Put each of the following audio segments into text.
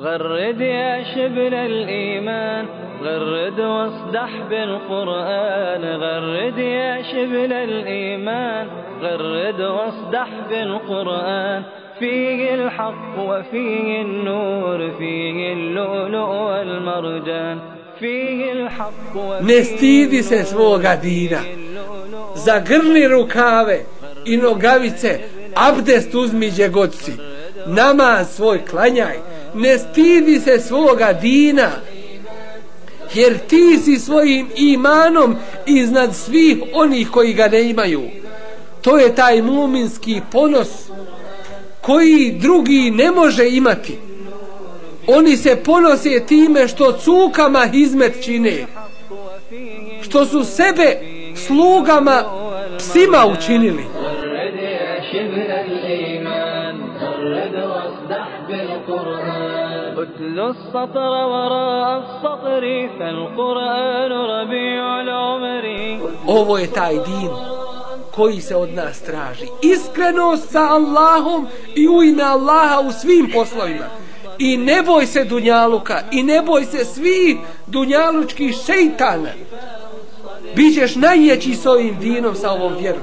غرد يا شبل الإيمان غرد واصدح بالقرآن غرد يا شبل الإيمان غرد واصدح بالقرآن فيه الحق وفيه النور فيه اللؤلؤ والمرجان فيه الحق وفيه Ne stidi se svoga dina. Zagrni rukave i nogavice, abdest uzmi gdje god si. Namaz svoj klanjaj. Ne stidi se svoga dina. Jer ti si svojim imanom iznad svih onih koji ga ne imaju. To je taj muminski ponos koji drugi ne može imati. Oni se ponose time što cukama hizmet čine. Što su sebe slugama psima učinili. السطر وراء السطر فالقرآن ربيع العمر Ovo je taj din koji se od nas traži. Iskrenost sa Allahom i u ime Allaha u svim poslovima. I ne boj se Dunjaluka i ne boj se svih Dunjalučkih šeitana. Bićeš najjeći s ovim dinom, sa ovom vjerom.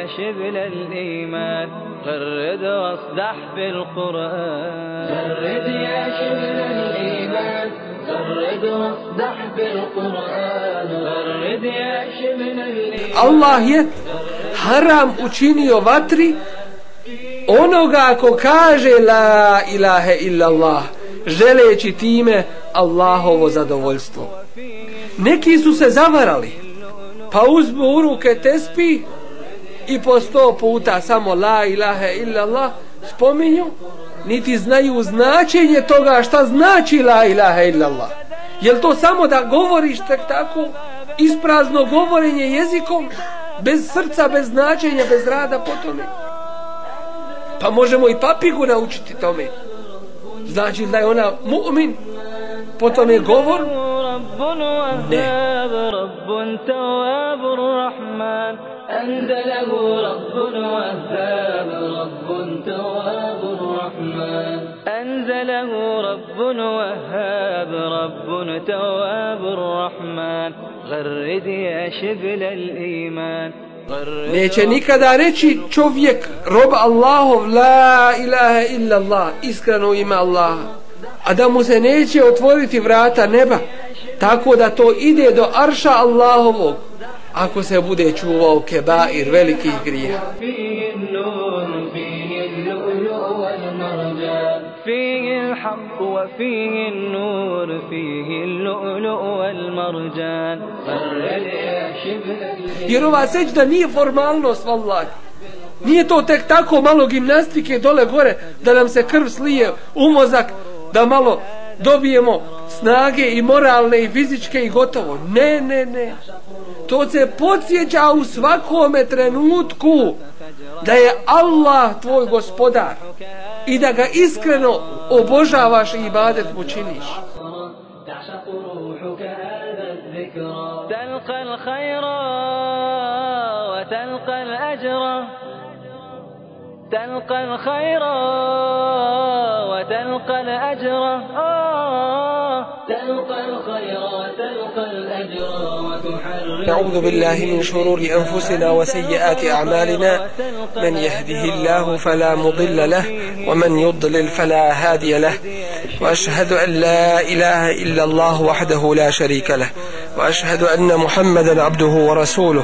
غرد يا شبل الإيمان غرد واصدح بالقرآن غرد يا شبل الإيمان غرد واصدح بالقرآن غرد يا شبل الإيمان Allah je haram učinio vatri onoga ko kaže la ilahe illallah želeći time Allahovo zadovoljstvo. Neki su se zavarali pa uzmu u ruke tespi i po sto puta samo la ilahe illallah spominju niti znaju značenje toga šta znači la ilahe illallah. Jel to samo da govoriš tek tako isprazno govorenje jezikom bez srca, bez značenja, bez rada po tome? Pa možemo i papigu naučiti tome. Znači da je ona mu'min, potom je govor, رب وهاب رب تواب الرحمن أنزله رب وهاب رب تواب الرحمن أنزله رب وهاب رب تواب الرحمن غرد يا شبل الإيمان neće nikada reći čovjek, rob Allahov, la ilaha illa Allah, iskreno ima Allaha. A da mu se neće otvoriti vrata neba, tako da to ide do arša Allahovog, ako se bude čuvao kebair velikih grija. فيه النور فيه اللؤلؤ والمرجان فيه الحق وفيه النور فيه اللؤلؤ والمرجان غرد يا شبل Jer ova seđda nije formalnost, vallahi. Nije to tek tako malo gimnastike dole gore, da nam se krv slije u mozak, da malo dobijemo snage i moralne i fizičke i gotovo. Ne, ne, ne. To se podsjeća u svakome trenutku da je Allah tvoj gospodar i da ga iskreno obožavaš i ibadet mu činiš. تعشق روحك هذا الذكرى تلقى الخير وتلقى الأجر تلقى الخير وتلقى الأجر. تلقى الخير وتلقى الأجر وتحرر نعوذ بالله من شرور أنفسنا وسيئات أعمالنا. من يهده الله فلا مضل له ومن يضلل فلا هادي له. وأشهد أن لا إله إلا الله وحده لا شريك له. وأشهد أن محمدا عبده ورسوله.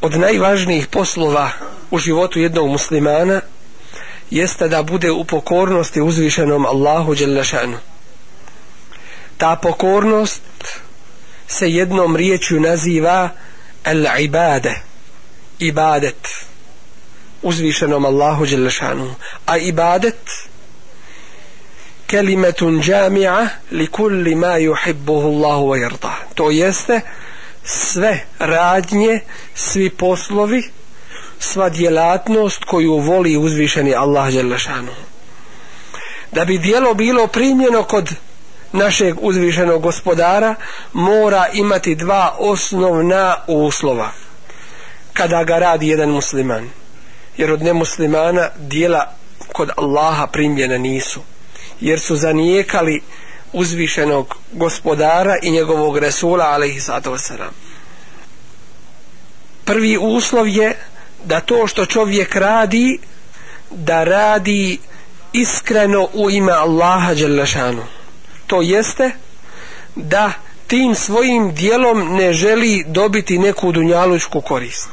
Od najvažnijih poslova u životu jednog muslimana jeste da bude u pokornosti uzvišenom Allahu Đelešanu. Ta pokornost se jednom riječju naziva al-ibade, ibadet, uzvišenom Allahu Đelešanu. A ibadet kelimetun džami'a li kulli ma juhibbuhu Allahu wa yarda to jeste sve radnje svi poslovi sva djelatnost koju voli uzvišeni Allah Đelešanu da bi dijelo bilo primljeno kod našeg uzvišenog gospodara mora imati dva osnovna uslova. Kada ga radi jedan musliman. Jer od nemuslimana dijela kod Allaha primljena nisu. Jer su zanijekali uzvišenog gospodara i njegovog Resula alaihi sato wasalam prvi uslov je da to što čovjek radi da radi iskreno u ime Allaha Đelešanu to jeste da tim svojim dijelom ne želi dobiti neku dunjalučku korist.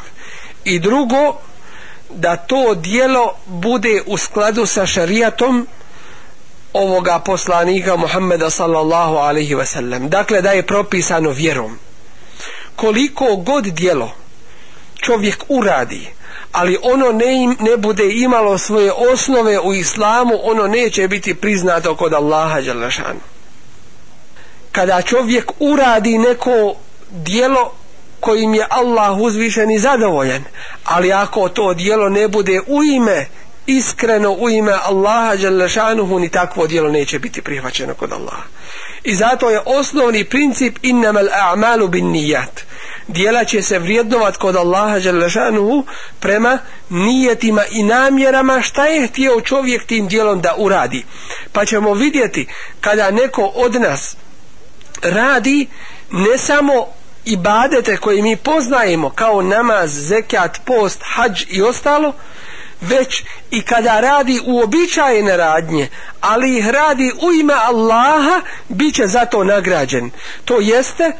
I drugo da to dijelo bude u skladu sa šarijatom ovoga poslanika Muhammeda sallallahu alaihi wasallam. Dakle da je propisano vjerom. Koliko god dijelo čovjek uradi ali ono ne, ne bude imalo svoje osnove u islamu ono neće biti priznato kod Allaha Đalašanu kada čovjek uradi neko dijelo kojim je Allah uzvišen i zadovoljan ali ako to dijelo ne bude u ime iskreno u ime Allaha Đalešanuhu ni takvo dijelo neće biti prihvaćeno kod Allaha. I zato je osnovni princip innamal a'malu bin nijat. Dijela će se vrijednovat kod Allaha Đalešanuhu prema nijetima i namjerama šta je htio čovjek tim dijelom da uradi. Pa ćemo vidjeti kada neko od nas radi ne samo ibadete koje mi poznajemo kao namaz, zekat, post, hađ i ostalo, već i kada radi uobičajene radnje, ali ih radi u ime Allaha, bit će za to nagrađen. To jeste,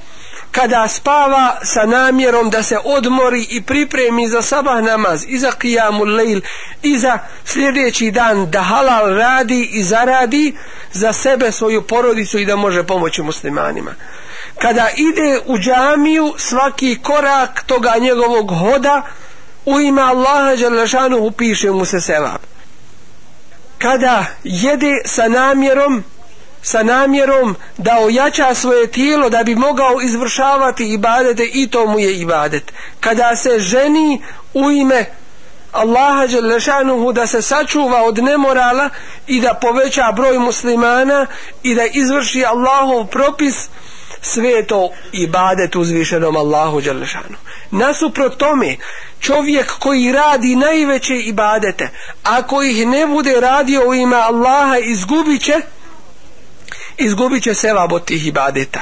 kada spava sa namjerom da se odmori i pripremi za sabah namaz i za qiyamul lejl i za sljedeći dan da halal radi i zaradi za sebe svoju porodicu i da može pomoći muslimanima kada ide u džamiju svaki korak toga njegovog hoda u ime Allaha Đalešanu upiše mu se sevap. Kada jede sa namjerom sa namjerom da ojača svoje tijelo da bi mogao izvršavati ibadete i to mu je ibadet. Kada se ženi u ime Allaha Đelešanuhu da se sačuva od nemorala i da poveća broj muslimana i da izvrši Allahov propis sve to ibadet uzvišenom Allahu Đalešanu. Nasuprot tome, čovjek koji radi najveće ibadete, ako ih ne bude radio u ime Allaha, izgubit će, izgubit će sevab od tih ibadeta.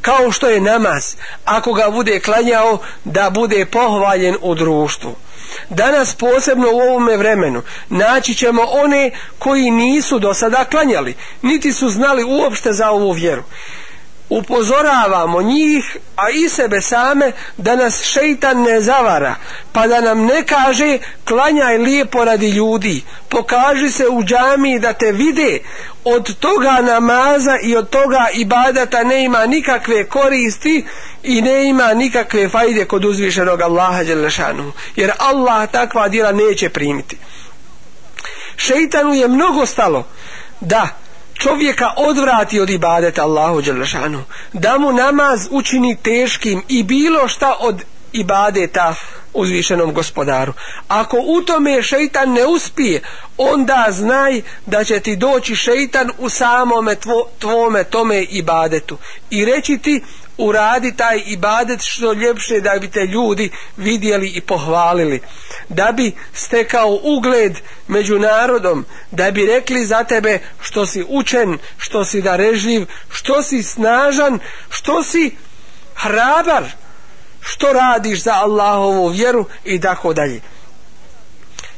Kao što je namaz, ako ga bude klanjao, da bude pohvaljen u društvu. Danas posebno u ovome vremenu naći ćemo one koji nisu do sada klanjali, niti su znali uopšte za ovu vjeru upozoravamo njih, a i sebe same, da nas šeitan ne zavara, pa da nam ne kaže klanjaj lijepo radi ljudi, pokaži se u džamiji da te vide, od toga namaza i od toga ibadata ne ima nikakve koristi i ne ima nikakve fajde kod uzvišenog Allaha Đelešanu, jer Allah takva djela neće primiti. Šeitanu je mnogo stalo da čovjeka odvrati od ibadeta Allahu Đelešanu, da mu namaz učini teškim i bilo šta od ibadeta uzvišenom gospodaru. Ako u tome šeitan ne uspije, onda znaj da će ti doći šeitan u samome tvo, tvome tome ibadetu i reći ti uradi taj ibadet što ljepše da bi te ljudi vidjeli i pohvalili. Da bi stekao ugled među narodom da bi rekli za tebe što si učen što si darežljiv što si snažan što si hrabar što radiš za Allahovu vjeru i tako dalje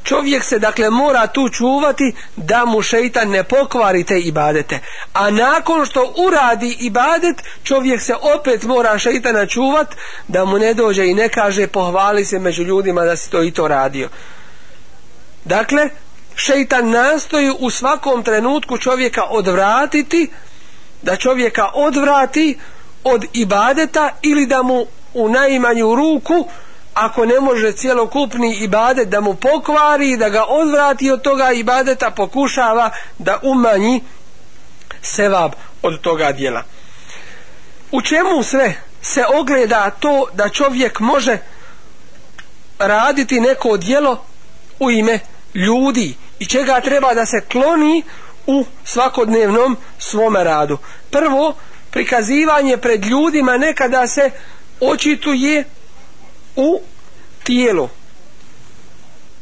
čovjek se dakle mora tu čuvati da mu šeitan ne pokvari te ibadete. A nakon što uradi ibadet čovjek se opet mora šeitana čuvat da mu ne dođe i ne kaže pohvali se među ljudima da si to i to radio. Dakle šeitan nastoji u svakom trenutku čovjeka odvratiti da čovjeka odvrati od ibadeta ili da mu u najmanju ruku ako ne može cjelokupni ibadet da mu pokvari da ga odvrati od toga ibadeta pokušava da umanji sevab od toga dijela u čemu sve se ogleda to da čovjek može raditi neko dijelo u ime ljudi i čega treba da se kloni u svakodnevnom svome radu. Prvo, prikazivanje pred ljudima nekada se očituje u tijelo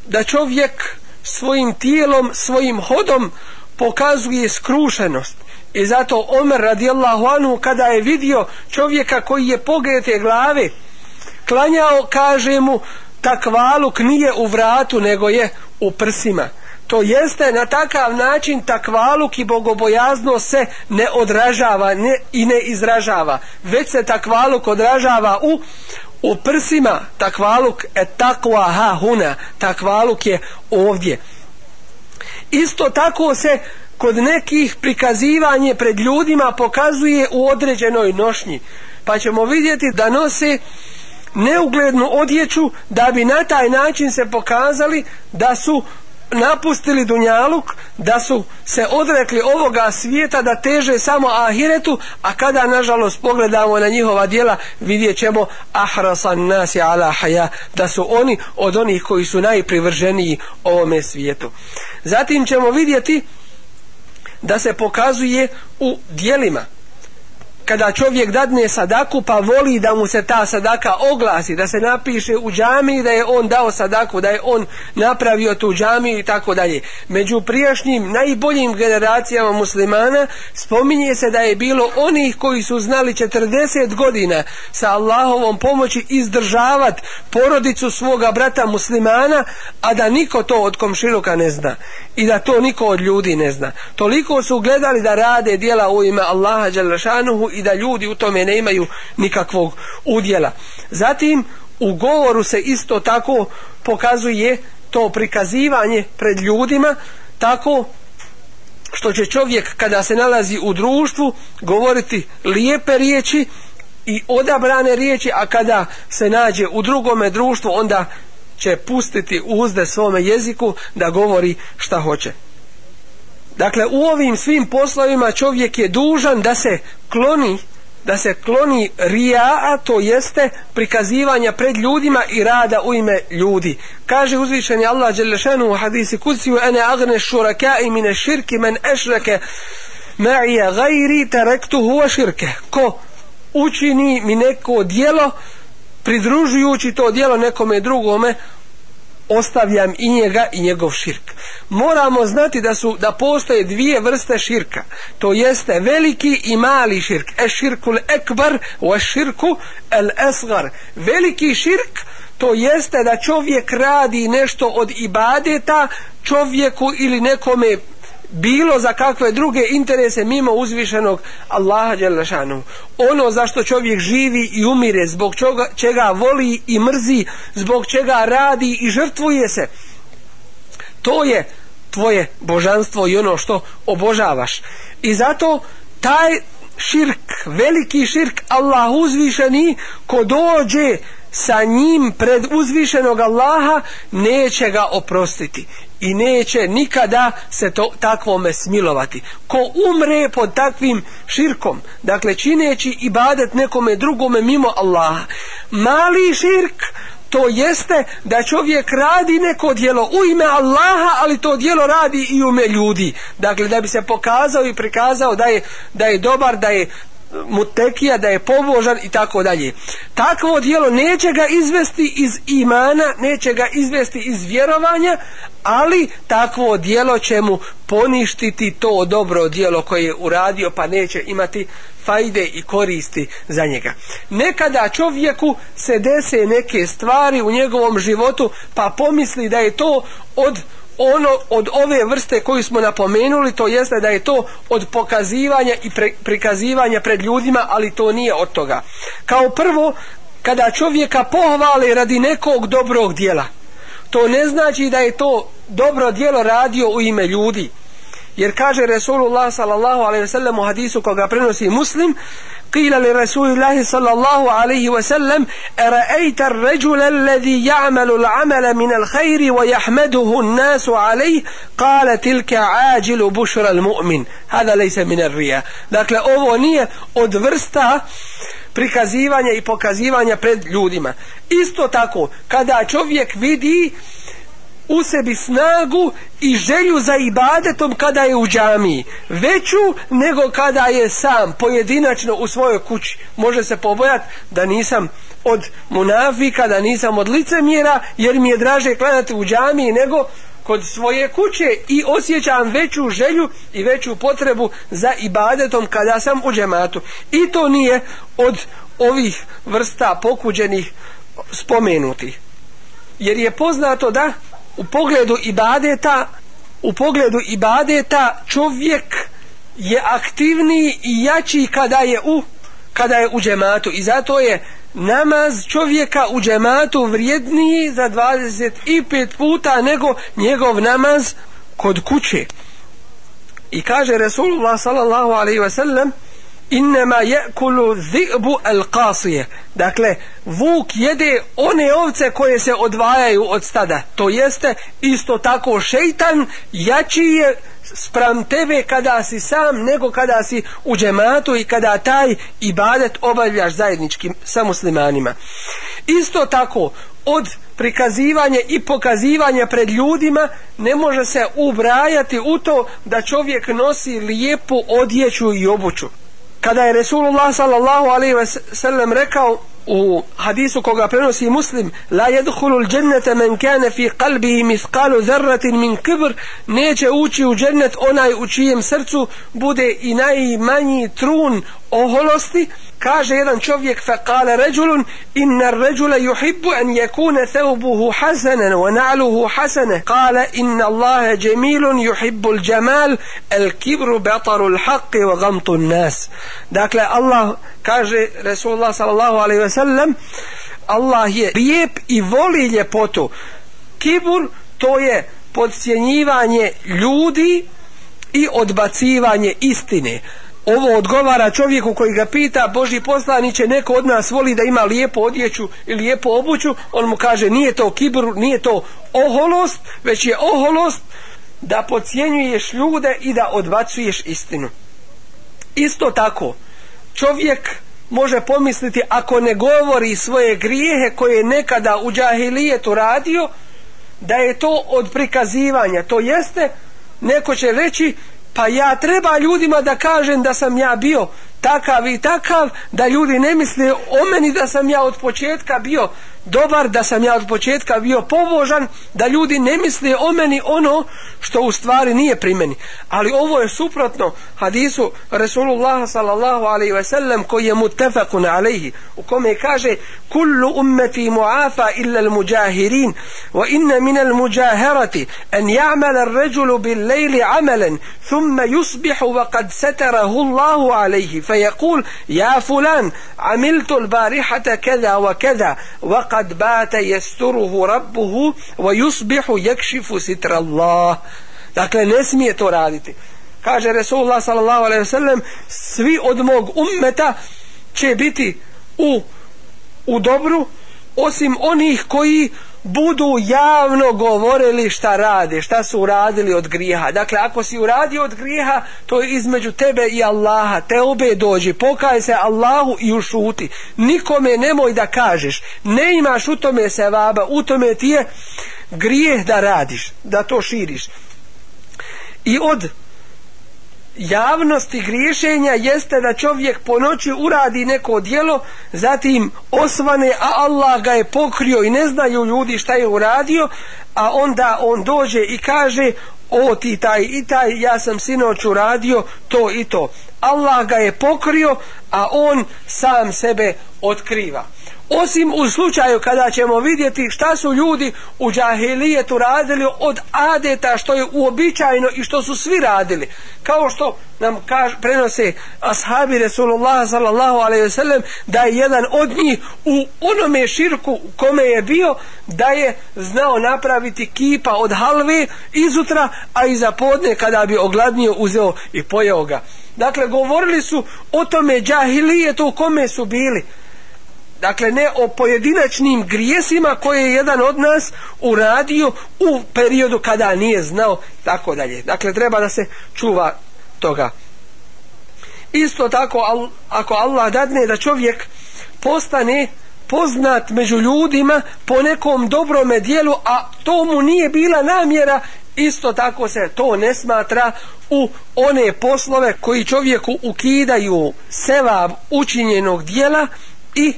Da čovjek svojim tijelom, svojim hodom pokazuje skrušenost. I zato Omer radijallahu anhu kada je vidio čovjeka koji je pogrete glave, klanjao, kaže mu, takvaluk nije u vratu, nego je u prsima. To jeste na takav način takvaluk i bogobojazno se ne odražava ne, i ne izražava. Već se takvaluk odražava u u prsima takvaluk et takva ha huna takvaluk je ovdje. Isto tako se kod nekih prikazivanje pred ljudima pokazuje u određenoj nošnji. Pa ćemo vidjeti da nose neuglednu odjeću da bi na taj način se pokazali da su napustili dunjaluk da su se odrekli ovoga svijeta da teže samo ahiretu a kada nažalost pogledamo na njihova dijela vidjet ćemo ahrasan nasi ala haja da su oni od onih koji su najprivrženiji ovome svijetu. Zatim ćemo vidjeti da se pokazuje u dijelima kada čovjek dadne sadaku pa voli da mu se ta sadaka oglasi, da se napiše u džami da je on dao sadaku, da je on napravio tu džamiju i tako dalje. Među prijašnjim najboljim generacijama muslimana spominje se da je bilo onih koji su znali 40 godina sa Allahovom pomoći izdržavat porodicu svoga brata muslimana, a da niko to od komšiluka ne zna i da to niko od ljudi ne zna. Toliko su gledali da rade dijela u ime Allaha Đalešanuhu i da ljudi u tome ne imaju nikakvog udjela. Zatim u govoru se isto tako pokazuje to prikazivanje pred ljudima tako što će čovjek kada se nalazi u društvu govoriti lijepe riječi i odabrane riječi, a kada se nađe u drugome društvu onda će pustiti uzde svome jeziku da govori šta hoće. Dakle, u ovim svim poslovima čovjek je dužan da se kloni da se kloni rija, to jeste prikazivanja pred ljudima i rada u ime ljudi. Kaže uzvišeni Allah Đelešanu u hadisi kuciju ene agne šuraka i mine širki men ešreke ma'ija gajri terektu huva širke. Ko učini mi neko dijelo pridružujući to dijelo nekome drugome ostavljam i njega i njegov širk. Moramo znati da su da postoje dvije vrste širka. To jeste veliki i mali širk. E širkul ekbar wa širku el esgar. Veliki širk to jeste da čovjek radi nešto od ibadeta čovjeku ili nekome bilo za kakve druge interese mimo uzvišenog Allaha Đelešanu. Ono zašto čovjek živi i umire, zbog čega, čega voli i mrzi, zbog čega radi i žrtvuje se, to je tvoje božanstvo i ono što obožavaš. I zato taj širk, veliki širk Allah uzvišeni ko dođe sa njim pred uzvišenog Allaha neće ga oprostiti i neće nikada se to takvome smilovati. Ko umre pod takvim širkom, dakle čineći ibadet nekome drugome mimo Allaha, mali širk to jeste da čovjek radi neko dijelo u ime Allaha, ali to dijelo radi i u ime ljudi. Dakle, da bi se pokazao i prikazao da je, da je dobar, da je mutekija, da je pobožan i tako dalje. Takvo dijelo neće ga izvesti iz imana, neće ga izvesti iz vjerovanja, ali takvo dijelo će mu poništiti to dobro dijelo koje je uradio, pa neće imati fajde i koristi za njega. Nekada čovjeku se dese neke stvari u njegovom životu, pa pomisli da je to od ono od ove vrste koju smo napomenuli to jeste da je to od pokazivanja i pre, prikazivanja pred ljudima ali to nije od toga. Kao prvo kada čovjeka pohvale radi nekog dobrog dijela to ne znači da je to dobro dijelo radio u ime ljudi jer kaže Resulullah sallallahu alaihi wasallam u hadisu koga prenosi muslim قيل لرسول الله صلى الله عليه وسلم أرأيت الرجل الذي يعمل العمل من الخير ويحمده الناس عليه قال تلك عاجل بشر المؤمن هذا ليس من الرياء dakle ovo nije od vrsta prikazivanja i pokazivanja pred ljudima isto tako kada čovjek vidi u sebi snagu i želju za ibadetom kada je u džamiji. Veću nego kada je sam pojedinačno u svojoj kući. Može se pobojati da nisam od munafika da nisam od licemjera jer mi je draže klanati u džamiji nego kod svoje kuće i osjećam veću želju i veću potrebu za ibadetom kada sam u džematu. I to nije od ovih vrsta pokuđenih spomenutih. Jer je poznato da u pogledu ibadeta u pogledu ibadeta čovjek je aktivniji i jači kada je u kada je u džematu. I zato je namaz čovjeka u džematu vrijedniji za 25 puta nego njegov namaz kod kuće. I kaže Resulullah sallallahu alaihi wasallam sallam innema je'kulu zi'bu al qasije. Dakle vuk jede one ovce koje se odvajaju od stada. To jeste isto tako šejtan jači je spram tebe kada si sam nego kada si u džematu i kada taj ibadet obavljaš zajednički sa muslimanima. Isto tako od prikazivanje i pokazivanje pred ljudima ne može se ubrajati u to da čovjek nosi lijepu odjeću i obuću kada je Resulullah sallallahu alaihi ve sellem rekao u hadisu koga prenosi muslim la yadkhulu al-jannata man kana fi qalbihi mithqalu dharratin min kibr neće ući u džennet onaj u čijem srcu bude i najmanji trun oholosti kaže jedan čovjek fa qala rajulun inna ar-rajula yuhibbu an yakuna thawbuhu hasanan wa na'luhu hasana. Qala inna allaha jamilun yuhibbu al-jamal al-kibru bataru al-haqq wa ghamtu an-nas. Dakle Allah kaže Resulullah sallallahu alejhi ve sellem Allah je lijep i voli ljepotu. Kibur to je podcjenjivanje ljudi i odbacivanje istine ovo odgovara čovjeku koji ga pita Boži poslaniće neko od nas voli da ima lijepu odjeću i lijepu obuću? On mu kaže nije to kibur nije to oholost već je oholost da pocijenjuješ ljude i da odbacuješ istinu. Isto tako čovjek može pomisliti ako ne govori svoje grijehe koje je nekada u džahilijetu radio da je to od prikazivanja. To jeste neko će reći pa ja treba ljudima da kažem da sam ja bio takav i takav da ljudi ne misle o meni da sam ja od početka bio dobar da sam ja od početka bio pobožan da ljudi ne misle o meni ono što u stvari nije pri meni. Ali ovo je suprotno hadisu Resulullah sallallahu alaihi ve sellem koji je mutefakun alaihi u kome kaže kullu ummeti muafa illa al-mujahirin wa inna min al-mujaherati an ya'mal ar-rajulu bil-lejli amalan thumma yusbihu wa qad satarahu Allahu alaihi. فيقول يا فلان عملت البارحة كذا وكذا وقد بات يستره ربه ويصبح يكشف ستر الله dakle ne smije to raditi kaže Resulullah sallallahu alaihi wasallam svi od mog ummeta će biti u u dobru osim onih koji budu javno govorili šta rade, šta su uradili od grijeha. Dakle, ako si uradio od grijeha, to je između tebe i Allaha. Te obe dođi, pokaj se Allahu i ušuti. Nikome nemoj da kažeš. Ne imaš u tome se vaba, u tome ti je grijeh da radiš, da to širiš. I od javnosti griješenja jeste da čovjek po noći uradi neko dijelo, zatim osvane, a Allah ga je pokrio i ne znaju ljudi šta je uradio, a onda on dođe i kaže, o ti taj i taj, ja sam sinoć uradio to i to. Allah ga je pokrio a on sam sebe otkriva osim u slučaju kada ćemo vidjeti šta su ljudi u džahilijetu radili od adeta što je uobičajeno i što su svi radili. Kao što nam kaž, prenose ashabi Resulullah sallallahu alaihi wasallam da je jedan od njih u onome širku kome je bio da je znao napraviti kipa od halve izutra a iza podne kada bi ogladnio uzeo i pojeo ga. Dakle govorili su o tome džahilijetu u kome su bili dakle ne o pojedinačnim grijesima koje je jedan od nas uradio u periodu kada nije znao tako dalje. Dakle treba da se čuva toga. Isto tako ako Allah dadne da čovjek postane poznat među ljudima po nekom dobrome dijelu a to mu nije bila namjera isto tako se to ne smatra u one poslove koji čovjeku ukidaju sevab učinjenog dijela i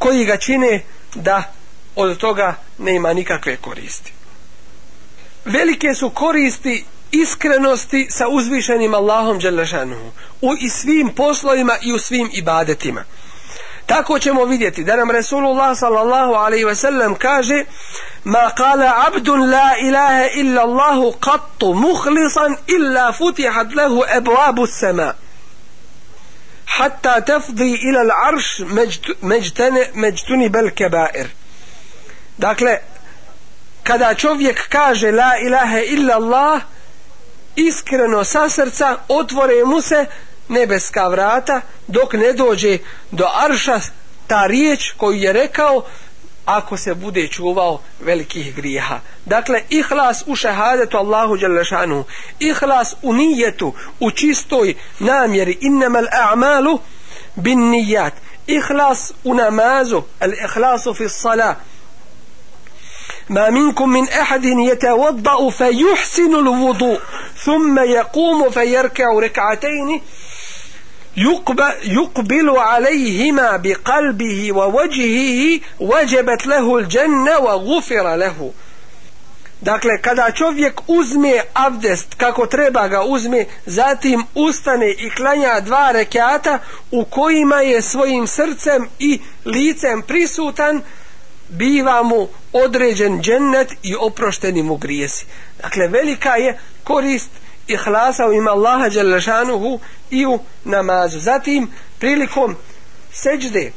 koji ga čine da od toga ne ima nikakve koristi. Velike su koristi iskrenosti sa uzvišenim Allahom Đelešanuhu u i svim poslovima i u svim ibadetima. Tako ćemo vidjeti da nam Resulullah sallallahu alaihi ve sellem kaže ma kala abdun la ilaha illa Allahu qattu muhlisan illa futihat lehu ebuabu sema hatta tafdi ila al-arsh međtuni bel kebair. Dakle kada čovjek kaže la ilaha illa Allah iskreno sa srca otvore mu se nebeska vrata dok ne dođe do arša ta riječ koju je rekao ako se bude čuvao velikih grijeha. Dakle, ihlas u šehadetu Allahu Đalešanu, ihlas u nijetu, u čistoj namjeri, innamal a'malu bin nijat, ihlas u namazu, al ihlasu fi salah, ما منكم من أحد يتوضأ فيحسن الوضوء ثم يقوم فيركع ركعتين يقبل عليهما بقلبه ووجهه وجبت له الجنة وغفر له Dakle, kada čovjek uzme abdest kako treba ga uzme, zatim ustane i klanja dva rekiata u kojima je svojim srcem i licem prisutan, biva mu određen džennet i oprošteni mu grijesi. Dakle, velika je korist ihlasa u ime Allaha Đelešanuhu i u namazu. Zatim, prilikom seđde,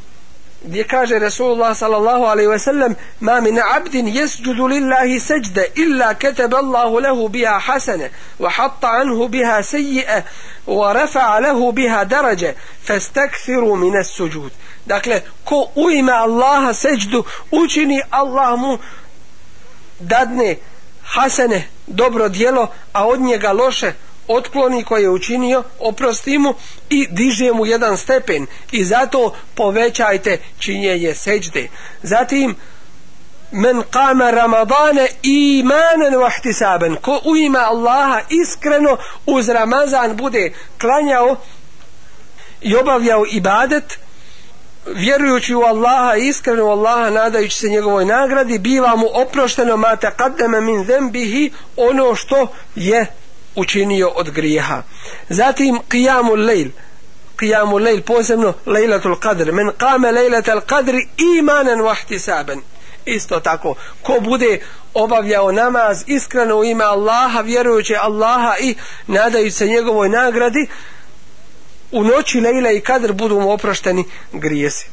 gdje kaže Rasulullah sallallahu alaihi ve sellem ma min abdin jesđudu lillahi seđde illa ketebe Allahu lehu biha hasene wa hatta anhu biha sejji'e wa rafa'a lehu biha darađe fastakthiru mine suđud dakle ko u ime Allaha seđdu učini Allah mu dadne hasene dobro dijelo a od njega loše otkloni koje je učinio oprosti mu i diže mu jedan stepen i zato povećajte činjenje seđde. Zatim men kama ramadane imanen vahtisaben ko u ima Allaha iskreno uz Ramazan bude klanjao i obavljao ibadet vjerujući u Allaha iskreno u Allaha nadajući se njegovoj nagradi biva mu oprošteno mata taqaddama min zembihi ono što je učinio od grijeha. Zatim qiyamul lejl. Qiyamul lejl posebno lejlatul qadr. Men qama lejlatul qadr imanen wa ihtisaban. Isto tako ko bude obavljao namaz iskreno u ime Allaha vjerujući Allaha i nadajući se njegovoj nagradi u noći Lejle i Kadr budu mu oprošteni grijesi.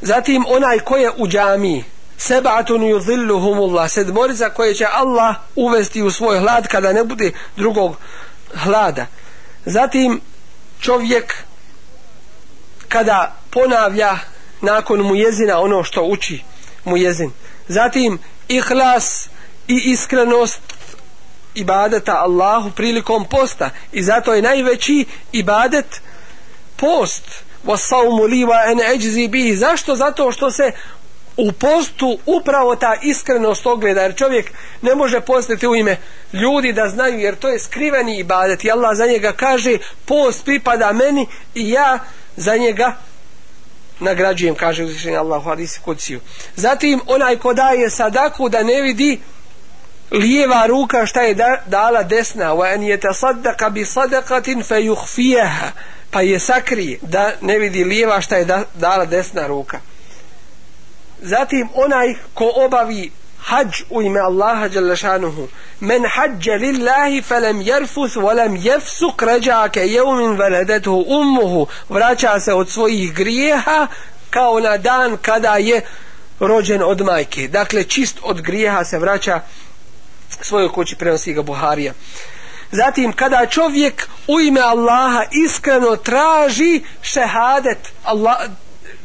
Zatim onaj ko je u džamiji, sebatun yuzilluhumullah, sedmorica koje će Allah uvesti u svoj hlad kada ne bude drugog hlada. Zatim čovjek kada ponavlja nakon mu jezina ono što uči mu jezin. Zatim ihlas i iskrenost ibadeta Allahu prilikom posta i zato je najveći ibadet post wasaumu li wa en ajzi bi zašto? Zato što se u postu upravo ta iskrenost ogleda jer čovjek ne može postiti u ime ljudi da znaju jer to je skriveni ibadet i Allah za njega kaže post pripada meni i ja za njega nagrađujem kaže uzvišenje Allah u hadisi kuciju. Zatim onaj ko daje sadaku da ne vidi lijeva ruka šta je da, dala desna wa an yatasaddaqa bi sadaqatin fayukhfiha pa je sakrije da ne vidi lijeva šta je da, dala desna ruka. Zatim onaj ko obavi hađ u ime Allaha Đalešanuhu men hađe lillahi felem jerfus volem jefsuk ređake jeumin veledetu ummuhu vraća se od svojih grijeha kao na dan kada je rođen od majke. Dakle čist od grijeha se vraća svojoj kući prenosi ga Buharija zatim kada čovjek u ime Allaha iskreno traži šehadet Allah,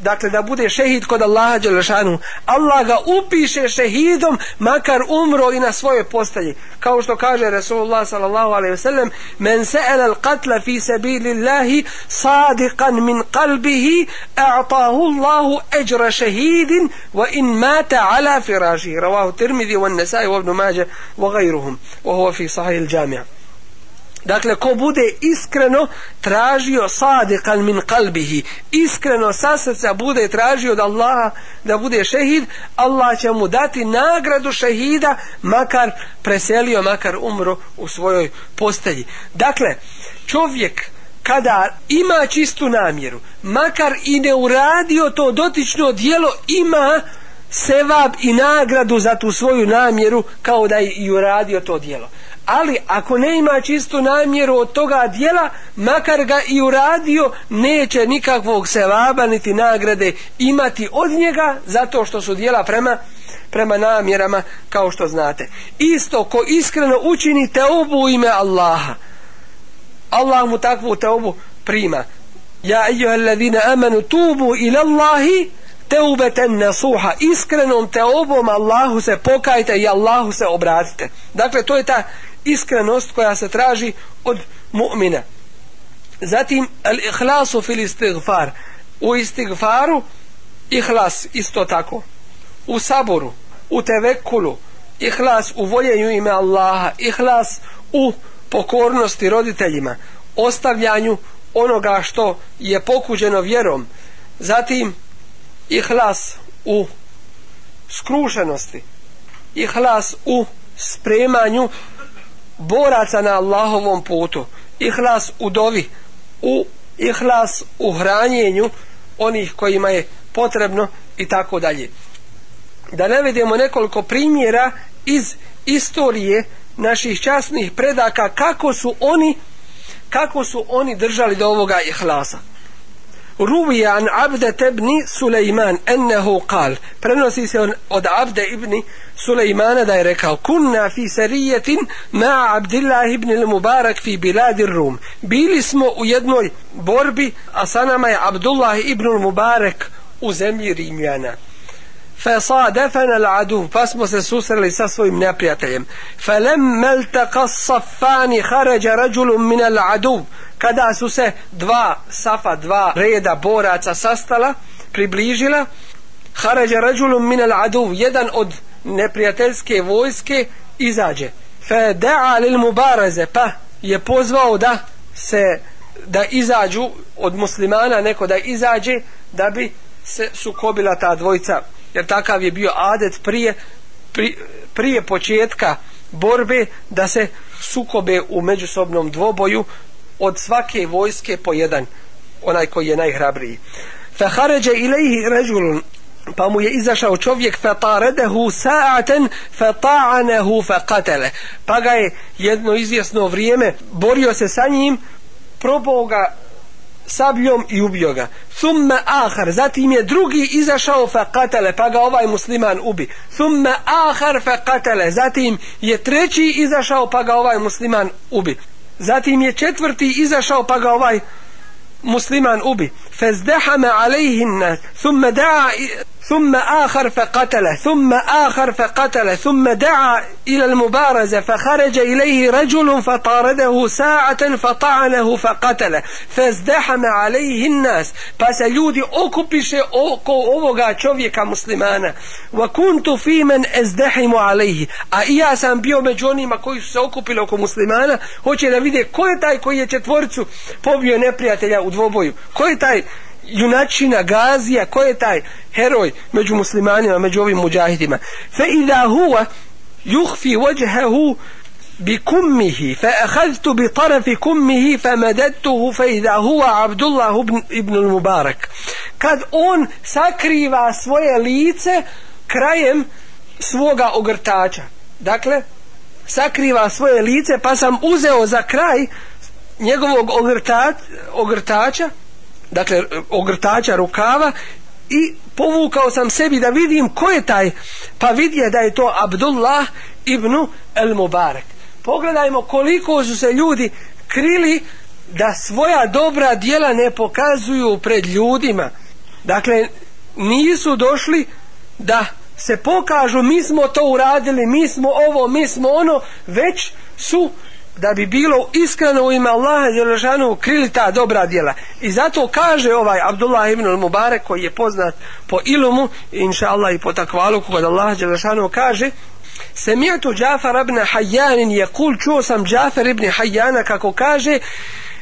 dakle da bude šehid kod Allaha Đelešanu Allah ga upiše šehidom makar umro i na svoje postelji. Kao što kaže Resulullah sallallahu alaihi wasallam men se'el al qatla fi sabilillahi sadiqan min qalbihi a'tahu Allahu ajra šehidin wa in mata ala firaži ravahu tirmidhi wa nesai wa ibn mađe wa gajruhum wa huwa fi sahih il džamija Dakle, ko bude iskreno tražio sadikan min kalbihi, iskreno sa srca bude tražio od Allaha da bude šehid, Allah će mu dati nagradu šehida, makar preselio, makar umro u svojoj postelji. Dakle, čovjek kada ima čistu namjeru, makar i ne uradio to dotično dijelo, ima sevab i nagradu za tu svoju namjeru kao da je i uradio to dijelo ali ako ne ima čistu namjeru od toga dijela, makar ga i uradio, neće nikakvog sevaba niti nagrade imati od njega, zato što su dijela prema prema namjerama, kao što znate. Isto, ko iskreno učini u ime Allaha, Allah mu takvu teubu prima. Ja, ejuha amanu, tubu ila Allahi, teubeten nasuha, iskrenom teobom Allahu se pokajte i Allahu se obratite. Dakle, to je ta iskrenost koja se traži od mu'mina. Zatim al ihlasu fil istighfar. U istighfaru ihlas isto tako. U saboru u tevekulu ihlas u voljenju ime Allaha ihlas u pokornosti roditeljima ostavljanju onoga što je pokuđeno vjerom. Zatim ihlas u skrušenosti ihlas u spremanju boraca na Allahovom putu. Ihlas u dovi u ihlas u hranjenju onih kojima je potrebno i tako dalje. Da ne vidimo nekoliko primjera iz istorije naših časnih predaka kako su oni kako su oni držali do ovoga ihlasa ruvija an abde tebni Suleiman ennehu kal. Prenosi se on od abde ibni Suleimana da je rekao kunna fi serijetin ma abdillah ibn il mubarak fi biladi rum. Bili smo u jednoj borbi a sa nama je abdullah ibn il mubarak u zemlji Rimljana فصادفنا العدو فاسمو se susreli sa svojim neprijateljem فلما التقى الصفان خرج رجل من العدو kada su se dva safa, dva reda boraca sastala, približila, harađa rađulum min al adu, jedan od neprijateljske vojske izađe. Fe da'a lil mubaraze, pa je pozvao da se da izađu od muslimana neko da izađe da bi se sukobila ta dvojca jer takav je bio adet prije pri, prije početka borbe da se sukobe u međusobnom dvoboju od svake vojske po jedan onaj koji je najhrabriji. Fa kharaja ilayhi rajul pa mu je izašao čovjek fa taradehu sa'atan fa ta'anahu fa pa ga je jedno izvjesno vrijeme borio se sa njim probao ga sabljom i ubio ga. Thumma ahar zatim je drugi izašao fa katale, pa ga ovaj musliman ubi. Thumma ahar fa katale, zatim je treći izašao pa ga ovaj musliman ubi. Zatim je četvrti izašao pa ga ovaj musliman ubi. Fezdehame alejhinna thumma da'a ثم آخر فقتله ثم آخر فقتله ثم دعا إلى المبارزة فخرج إليه رجل فطارده ساعة فطعنه فقتله فازدحم عليه الناس بس ljudi okupiše oko ovoga čovjeka muslimana وكنت في من ازدحم عليه a i ja sam bio među onima koji su se okupili oko muslimana hoće da vide ko je taj koji je četvorcu pobio neprijatelja u dvoboju ko je taj junačina Gazija, ko je taj heroj među muslimanima, među ovim muđahidima. Fe idha huwa يخفي وجهه بكمه فأخذت بطرف كمه فمددته فإذا هو عبد الله بن ابن المبارك kad on sakriva svoje lice krajem svoga ogrtača dakle sakriva svoje lice pa sam uzeo za kraj njegovog ogrtač, ogrtača dakle ogrtača rukava i povukao sam sebi da vidim ko je taj pa vidje da je to Abdullah ibn el Mubarak pogledajmo koliko su se ljudi krili da svoja dobra dijela ne pokazuju pred ljudima. Dakle nisu došli da se pokažu mi smo to uradili mi smo ovo, mi smo ono već su da bi bilo iskreno u ime Allaha Đelešanu krili ta dobra djela i zato kaže ovaj Abdullah ibn al-Mubarak koji je poznat po ilumu inša Allah i po takvalu kod Allaha Đelešanu kaže Semi'tu Džafar ibn Hayyan yaqul čuo sam Džafar ibn Hayyana kako kaže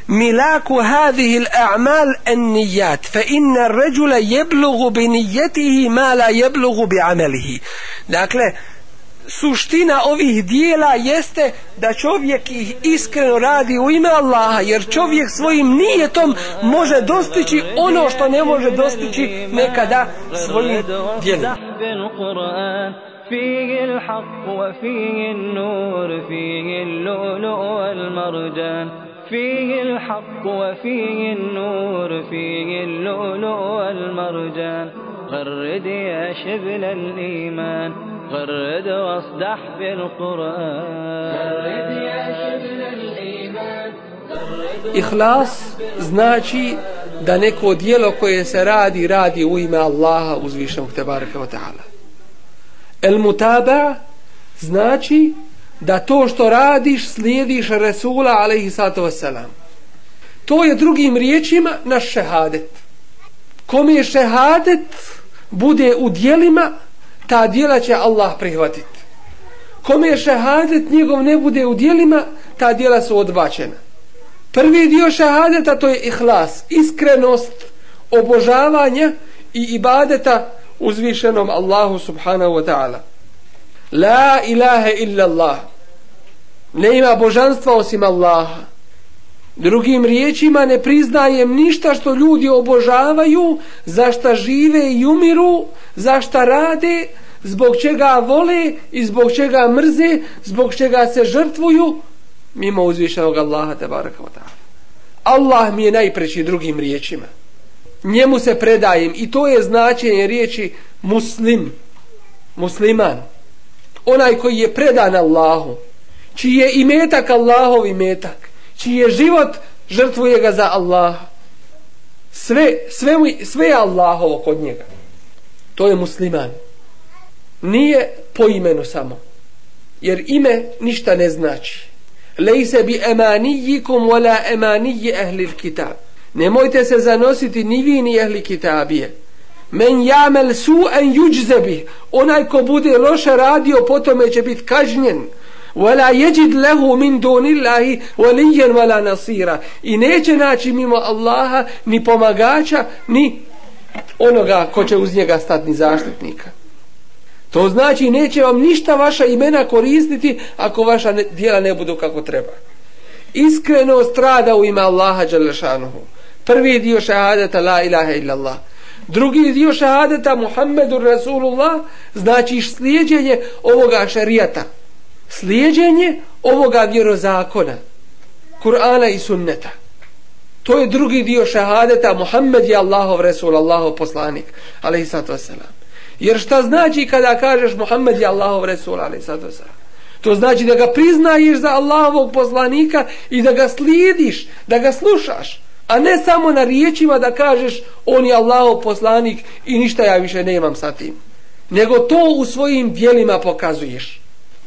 ملاك هذه الأعمال النيات فإن الرجل يبلغ بنيته ما لا يبلغ بعمله dakle suština ovih dijela jeste da čovjek ih iskreno radi u ime Allaha jer čovjek svojim nijetom može dostići ono što ne može dostići nekada svojim dijelom فيه الحق وفيه النور فيه اللؤلؤ والمرجان فيه الحق وفيه النور فيه اللؤلؤ والمرجان. غرد يا شبل الإيمان غرد واصدح بالقرآن. إخلاص значи да неко дело које се ради ради у име Аллаха узвишног тебарака ва таала المتابع значи da to što radiš slijediš Resula alaihi sato wasalam. To je drugim riječima naš šehadet. Kom je šehadet bude u dijelima, ta dijela će Allah prihvatiti. Kome je šehadet njegov ne bude u dijelima, ta dijela su odbačena. Prvi dio šehadeta to je ihlas, iskrenost obožavanja i ibadeta uzvišenom Allahu subhanahu wa ta'ala. La ilaha illa Allah. Ne ima božanstva osim Allaha. Drugim riječima ne priznajem ništa što ljudi obožavaju, za šta žive i umiru, za šta rade, zbog čega vole i zbog čega mrze, zbog čega se žrtvuju, mimo uzvišenog Allaha te baraka wa ta'ala. Allah mi je najpreći drugim riječima. Njemu se predajem i to je značenje riječi muslim, musliman. Onaj koji je predan Allahu, čiji je imetak Allahov imetak, čiji je život žrtvuje ga za Allaha. Sve, sve, sve je Allahovo kod njega. To je musliman. Nije po imenu samo. Jer ime ništa ne znači. Lejse bi emanijikum wala emaniji ehlil kitab. Nemojte se zanositi ni vi ni ehli kitabije. Men jamel su en juđzebi. Onaj ko bude loše radio, potome će biti kažnjen. Wala yajid lahu min dunillahi waliyan wala nasira. I neće naći mimo Allaha ni pomagača, ni onoga ko će uz njega stati zaštitnika. To znači neće vam ništa vaša imena koristiti ako vaša dijela ne budu kako treba. Iskreno strada u ime Allaha Đalešanuhu. Prvi dio šahadeta la ilaha illallah Drugi dio šahadeta Muhammedur Rasulullah znači slijedjenje ovoga šarijata. Slijedjenje ovoga vjerozakona. Kur'ana i sunneta. To je drugi dio šahadeta Muhammed je Allahov Rasul, Allahov poslanik. Aleyhi sallatu wasalam. Jer šta znači kada kažeš Muhammed je Allahov Resul, ali sad to To znači da ga priznaješ za Allahovog poslanika i da ga slijediš, da ga slušaš. A ne samo na riječima da kažeš on je Allahov poslanik i ništa ja više nemam sa tim. Nego to u svojim dijelima pokazuješ.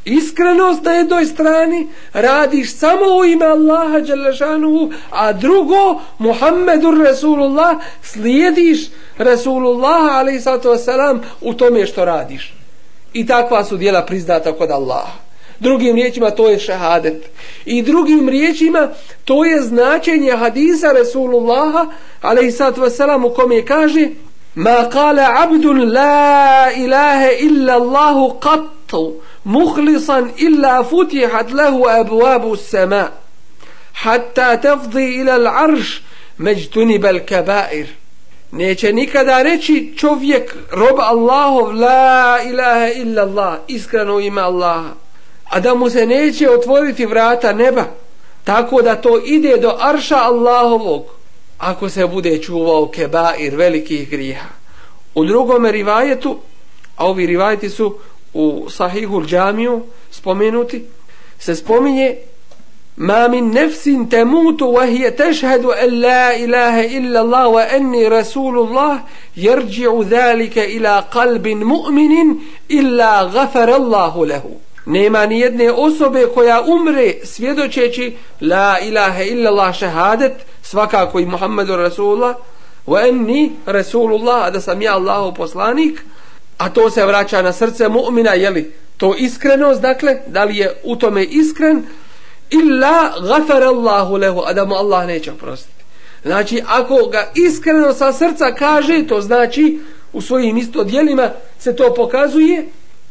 Iskrenost na jednoj strani radiš samo u ime Allaha Đalešanuhu a drugo Muhammedur Resulullah slijediš Resulullah alaih sallatu wasalam u tome što radiš. I takva su dijela priznata kod Allaha drugim riječima to je šehadet. i drugim riječima to je značenje hadisa Resulullaha alaih sallatu wasalam u kome kaže ma kale abdun la ilahe illa Allahu qattu muhlisan illa futihat lehu abuabu sema hatta tafdi ila l'arš međtunibel kabair neće nikada reći čovjek rob Allahov la ilaha illa Allah iskreno ima Allaha a da mu se neće otvoriti vrata neba tako da to ide do arša Allahovog ako se bude čuvao kebair velikih griha. U drugom rivajetu a ovi rivajeti su u sahihul džamiju spomenuti se spominje ma min nefsin temutu wa hije tešhedu en la ilaha illa Allah wa enni rasulullah jerđi'u zalike ila kalbin mu'minin illa gafar Allahu lehu nema ni jedne osobe koja umre svjedočeći la ilaha illa Allah šehadet svakako i Muhammedu Rasulullah wa enni Rasulullah da sam ja Allahu poslanik a to se vraća na srce mu'mina jeli to iskrenost dakle da li je u tome iskren illa gafara Allahu lehu a da mu Allah neće oprostiti. Znači ako ga iskreno sa srca kaže to znači u svojim isto dijelima se to pokazuje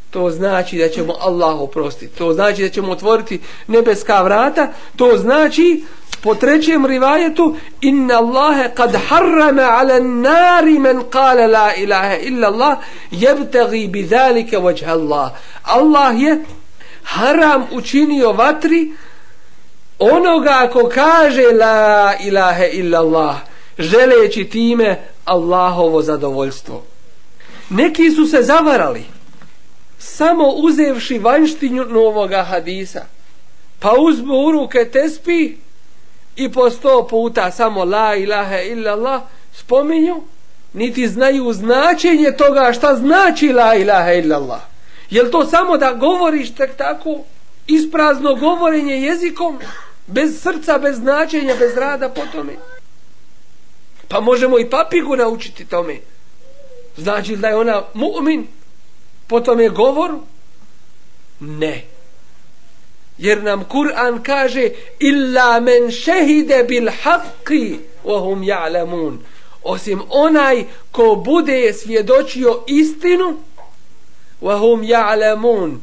to znači da ćemo Allah oprostiti. To znači da ćemo otvoriti nebeska vrata. To znači po trećem rivajetu inna Allahe kad harrama ala nari men kale la ilaha illa Allah jebtagi bi zalike vajha Allah. Allah je haram učinio vatri onoga ko kaže la ilaha illa Allah želeći time Allahovo zadovoljstvo. Neki su se zavarali samo uzevši vanštinju novoga hadisa. Pa uzmu u ruke tespi i po sto puta samo la ilaha illallah spominju niti znaju značenje toga šta znači la ilaha illallah. Jel to samo da govoriš tek tako isprazno govorenje jezikom bez srca, bez značenja, bez rada po tome? Pa možemo i papigu naučiti tome. Znači da je ona mu'min po tome govoru ne. Jer nam Kur'an kaže illa men šehide bil haqqi ohum ja'lamun. Osim onaj ko bude svjedočio istinu ohum ja'lamun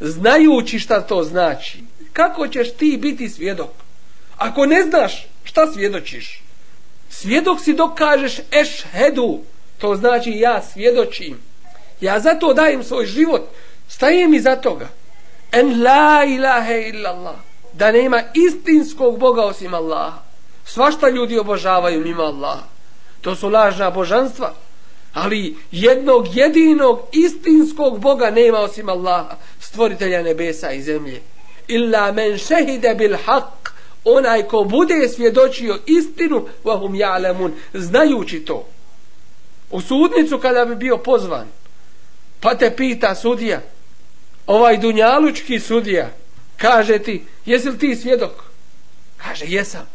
znajući šta to znači. Kako ćeš ti biti svjedok? Ako ne znaš šta svjedočiš? Svjedok si dok kažeš ešhedu to znači ja svjedočim ja zato dajem svoj život stajem iza toga. En la ilaha illallah. Da nema istinskog Boga osim Allaha. Svašta ljudi obožavaju mimo Allaha. To su lažna božanstva. Ali jednog jedinog istinskog Boga nema osim Allaha stvoritelja nebesa i zemlje. Illa men šehide bil haq. Onaj ko bude svjedočio istinu vahum ja'lamun znajući to. U sudnicu kada bi bio pozvan pa te pita sudija ovaj dunjalučki sudija kaže ti, jesi li ti svjedok? Kaže, jesam.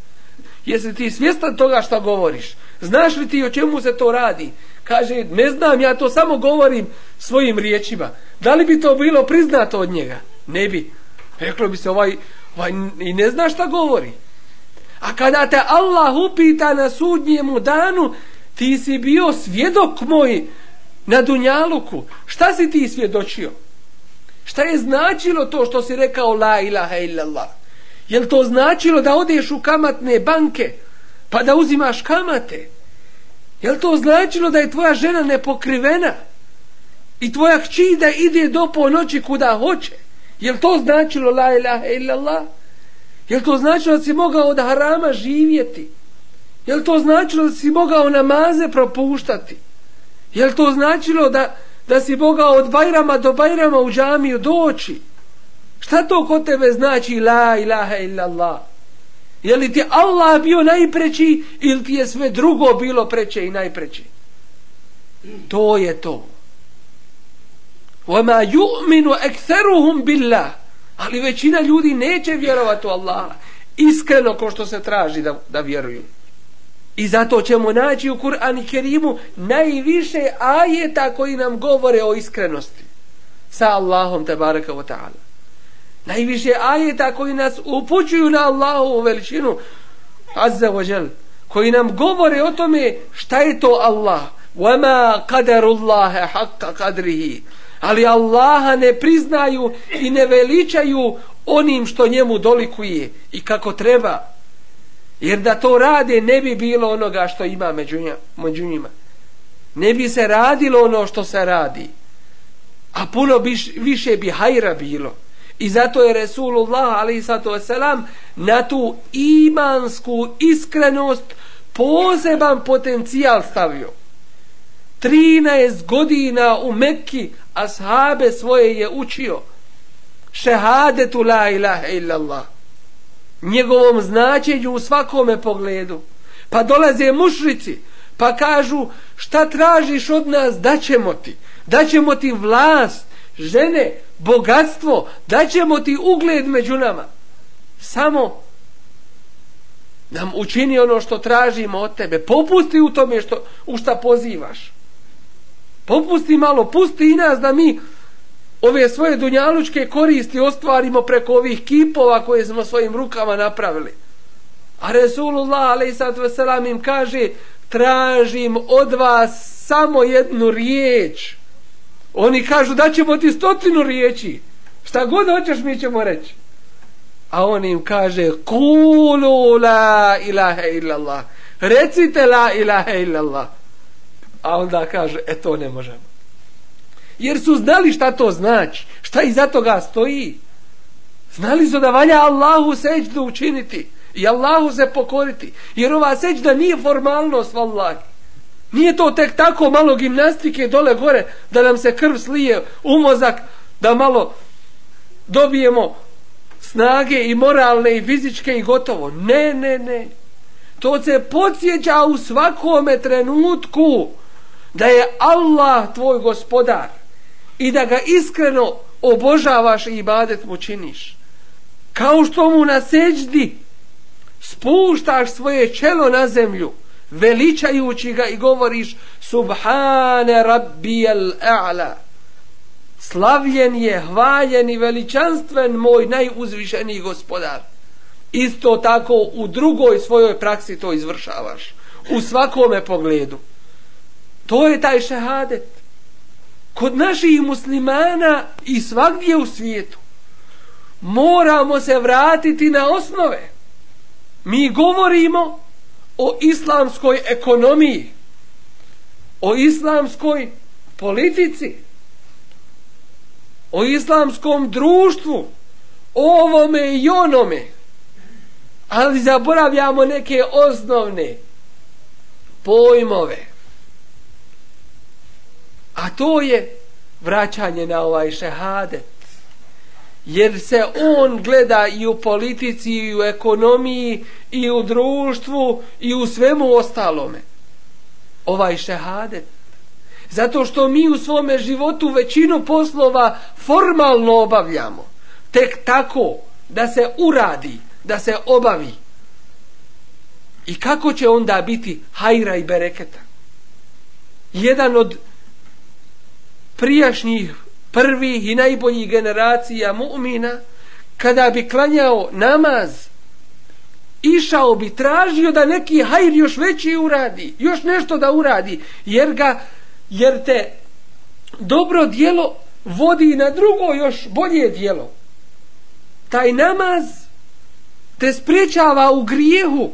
Jesi li ti svjestan toga što govoriš? Znaš li ti o čemu se to radi? Kaže, ne znam, ja to samo govorim svojim riječima. Da li bi to bilo priznato od njega? Ne bi. Reklo bi se, ovaj, ovaj i ne zna šta govori. A kada te Allah upita na sudnjemu danu, ti si bio svjedok moj na Dunjaluku. Šta si ti svjedočio? Šta je značilo to što si rekao la ilaha illallah? Jel to značilo da odeš u kamatne banke pa da uzimaš kamate? Jel to značilo da je tvoja žena nepokrivena i tvoja hći da ide do ponoći kuda hoće? Jel to značilo la ilaha illallah? Jel to značilo da si mogao od harama živjeti? Jel to značilo da si mogao namaze propuštati? Jel to značilo da da si mogao od Bajrama do Bajrama u džamiju doći. Šta to kod tebe znači la ilaha illa Allah? Je li ti Allah bio najpreći ili ti je sve drugo bilo preće i najpreći? To je to. وَمَا يُؤْمِنُ أَكْثَرُهُمْ بِاللَّهِ Ali većina ljudi neće vjerovati u Allaha. Iskreno ko što se traži da, da vjeruju. I zato ćemo naći u Kur'an i Kerimu najviše ajeta koji nam govore o iskrenosti sa Allahom te baraka wa ta'ala. Najviše ajeta koji nas upućuju na Allahovu veličinu azza wa jal koji nam govore o tome šta je to Allah وَمَا قَدَرُ اللَّهَ حَقَّ قَدْرِهِ Ali Allaha ne priznaju i ne veličaju onim što njemu dolikuje i kako treba. Jer da to rade ne bi bilo onoga što ima među među njima. Ne bi se radilo ono što se radi. A puno biš, više bi hajra bilo. I zato je Resulullah ali sato wasalam na tu imansku iskrenost poseban potencijal stavio. 13 godina u Mekki ashabe svoje je učio šehadetu la ilaha illallah njegovom značenju u svakome pogledu. Pa dolaze mušrici pa kažu šta tražiš od nas? Daćemo ti daćemo ti vlast žene, bogatstvo daćemo ti ugled među nama. Samo nam učini ono što tražimo od tebe. Popusti u tome što, u šta pozivaš. Popusti malo, pusti i nas da mi ove svoje dunjalučke koristi ostvarimo preko ovih kipova koje smo svojim rukama napravili. A Resulullah a.s. im kaže tražim od vas samo jednu riječ. Oni kažu da ćemo ti stotinu riječi. Šta god hoćeš mi ćemo reći. A on im kaže kulu la ilaha illallah. Recite la ilaha illallah. A onda kaže e to ne možemo jer su znali šta to znači, šta iza toga stoji. Znali su da valja Allahu seđdu učiniti i Allahu se pokoriti, jer ova seđda nije formalnost, vallahi. Nije to tek tako malo gimnastike dole gore, da nam se krv slije u mozak, da malo dobijemo snage i moralne i fizičke i gotovo. Ne, ne, ne. To se podsjeća u svakome trenutku da je Allah tvoj gospodar i da ga iskreno obožavaš i ibadet mu činiš. Kao što mu na seđdi spuštaš svoje čelo na zemlju, veličajući ga i govoriš Subhane Rabbijel A'la. Slavljen je, hvaljen i veličanstven moj najuzvišeniji gospodar. Isto tako u drugoj svojoj praksi to izvršavaš. U svakome pogledu. To je taj šehadet kod naših muslimana i svakdje u svijetu moramo se vratiti na osnove. Mi govorimo o islamskoj ekonomiji o islamskoj politici o islamskom društvu o ovome i onome. Ali zaboravljamo neke osnovne pojmove. A to je vraćanje na ovaj šehadet. Jer se on gleda i u politici, i u ekonomiji, i u društvu, i u svemu ostalome. Ovaj šehadet. Zato što mi u svome životu većinu poslova formalno obavljamo. Tek tako da se uradi, da se obavi. I kako će onda biti hajra i bereketa? Jedan od prijašnjih prvih i najboljih generacija mu'mina kada bi klanjao namaz išao bi tražio da neki hajr još veći uradi još nešto da uradi jer ga jer te dobro dijelo vodi na drugo još bolje dijelo taj namaz te spriječava u grijehu.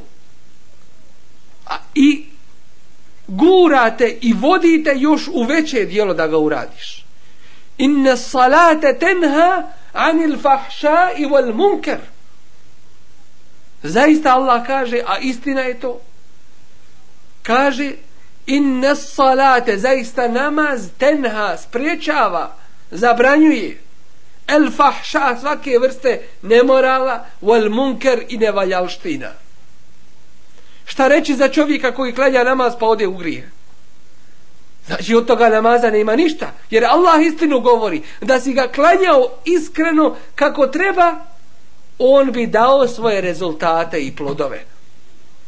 I gurate i vodite još u veće dijelo da ga uradiš. Inne salate tenha anil fahša i wal munker. Zaista Allah kaže, a istina je to. Kaže, inne salate, zaista namaz tenha, spriječava, zabranjuje. El fahša, svake vrste nemorala, wal munker i nevaljalština. Šta reći za čovjeka koji klanja namaz pa ode u grije? Znači od toga namaza nema ništa. Jer Allah istinu govori da si ga klanjao iskreno kako treba, on bi dao svoje rezultate i plodove.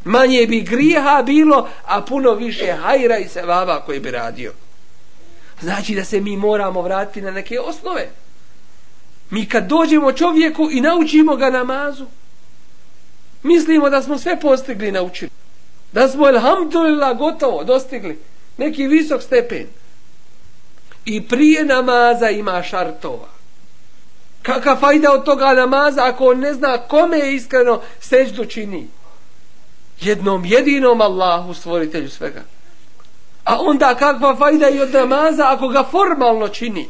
Manje bi grijeha bilo, a puno više hajra i sevaba koji bi radio. Znači da se mi moramo vratiti na neke osnove. Mi kad dođemo čovjeku i naučimo ga namazu, mislimo da smo sve postigli naučili. Da smo, alhamdulillah, gotovo dostigli neki visok stepen. i prije namaza ima šartova. Kaka fajda od toga namaza ako on ne zna kome je iskreno seđdu čini? Jednom jedinom Allahu stvoritelju svega. A onda kakva fajda i od namaza ako ga formalno čini?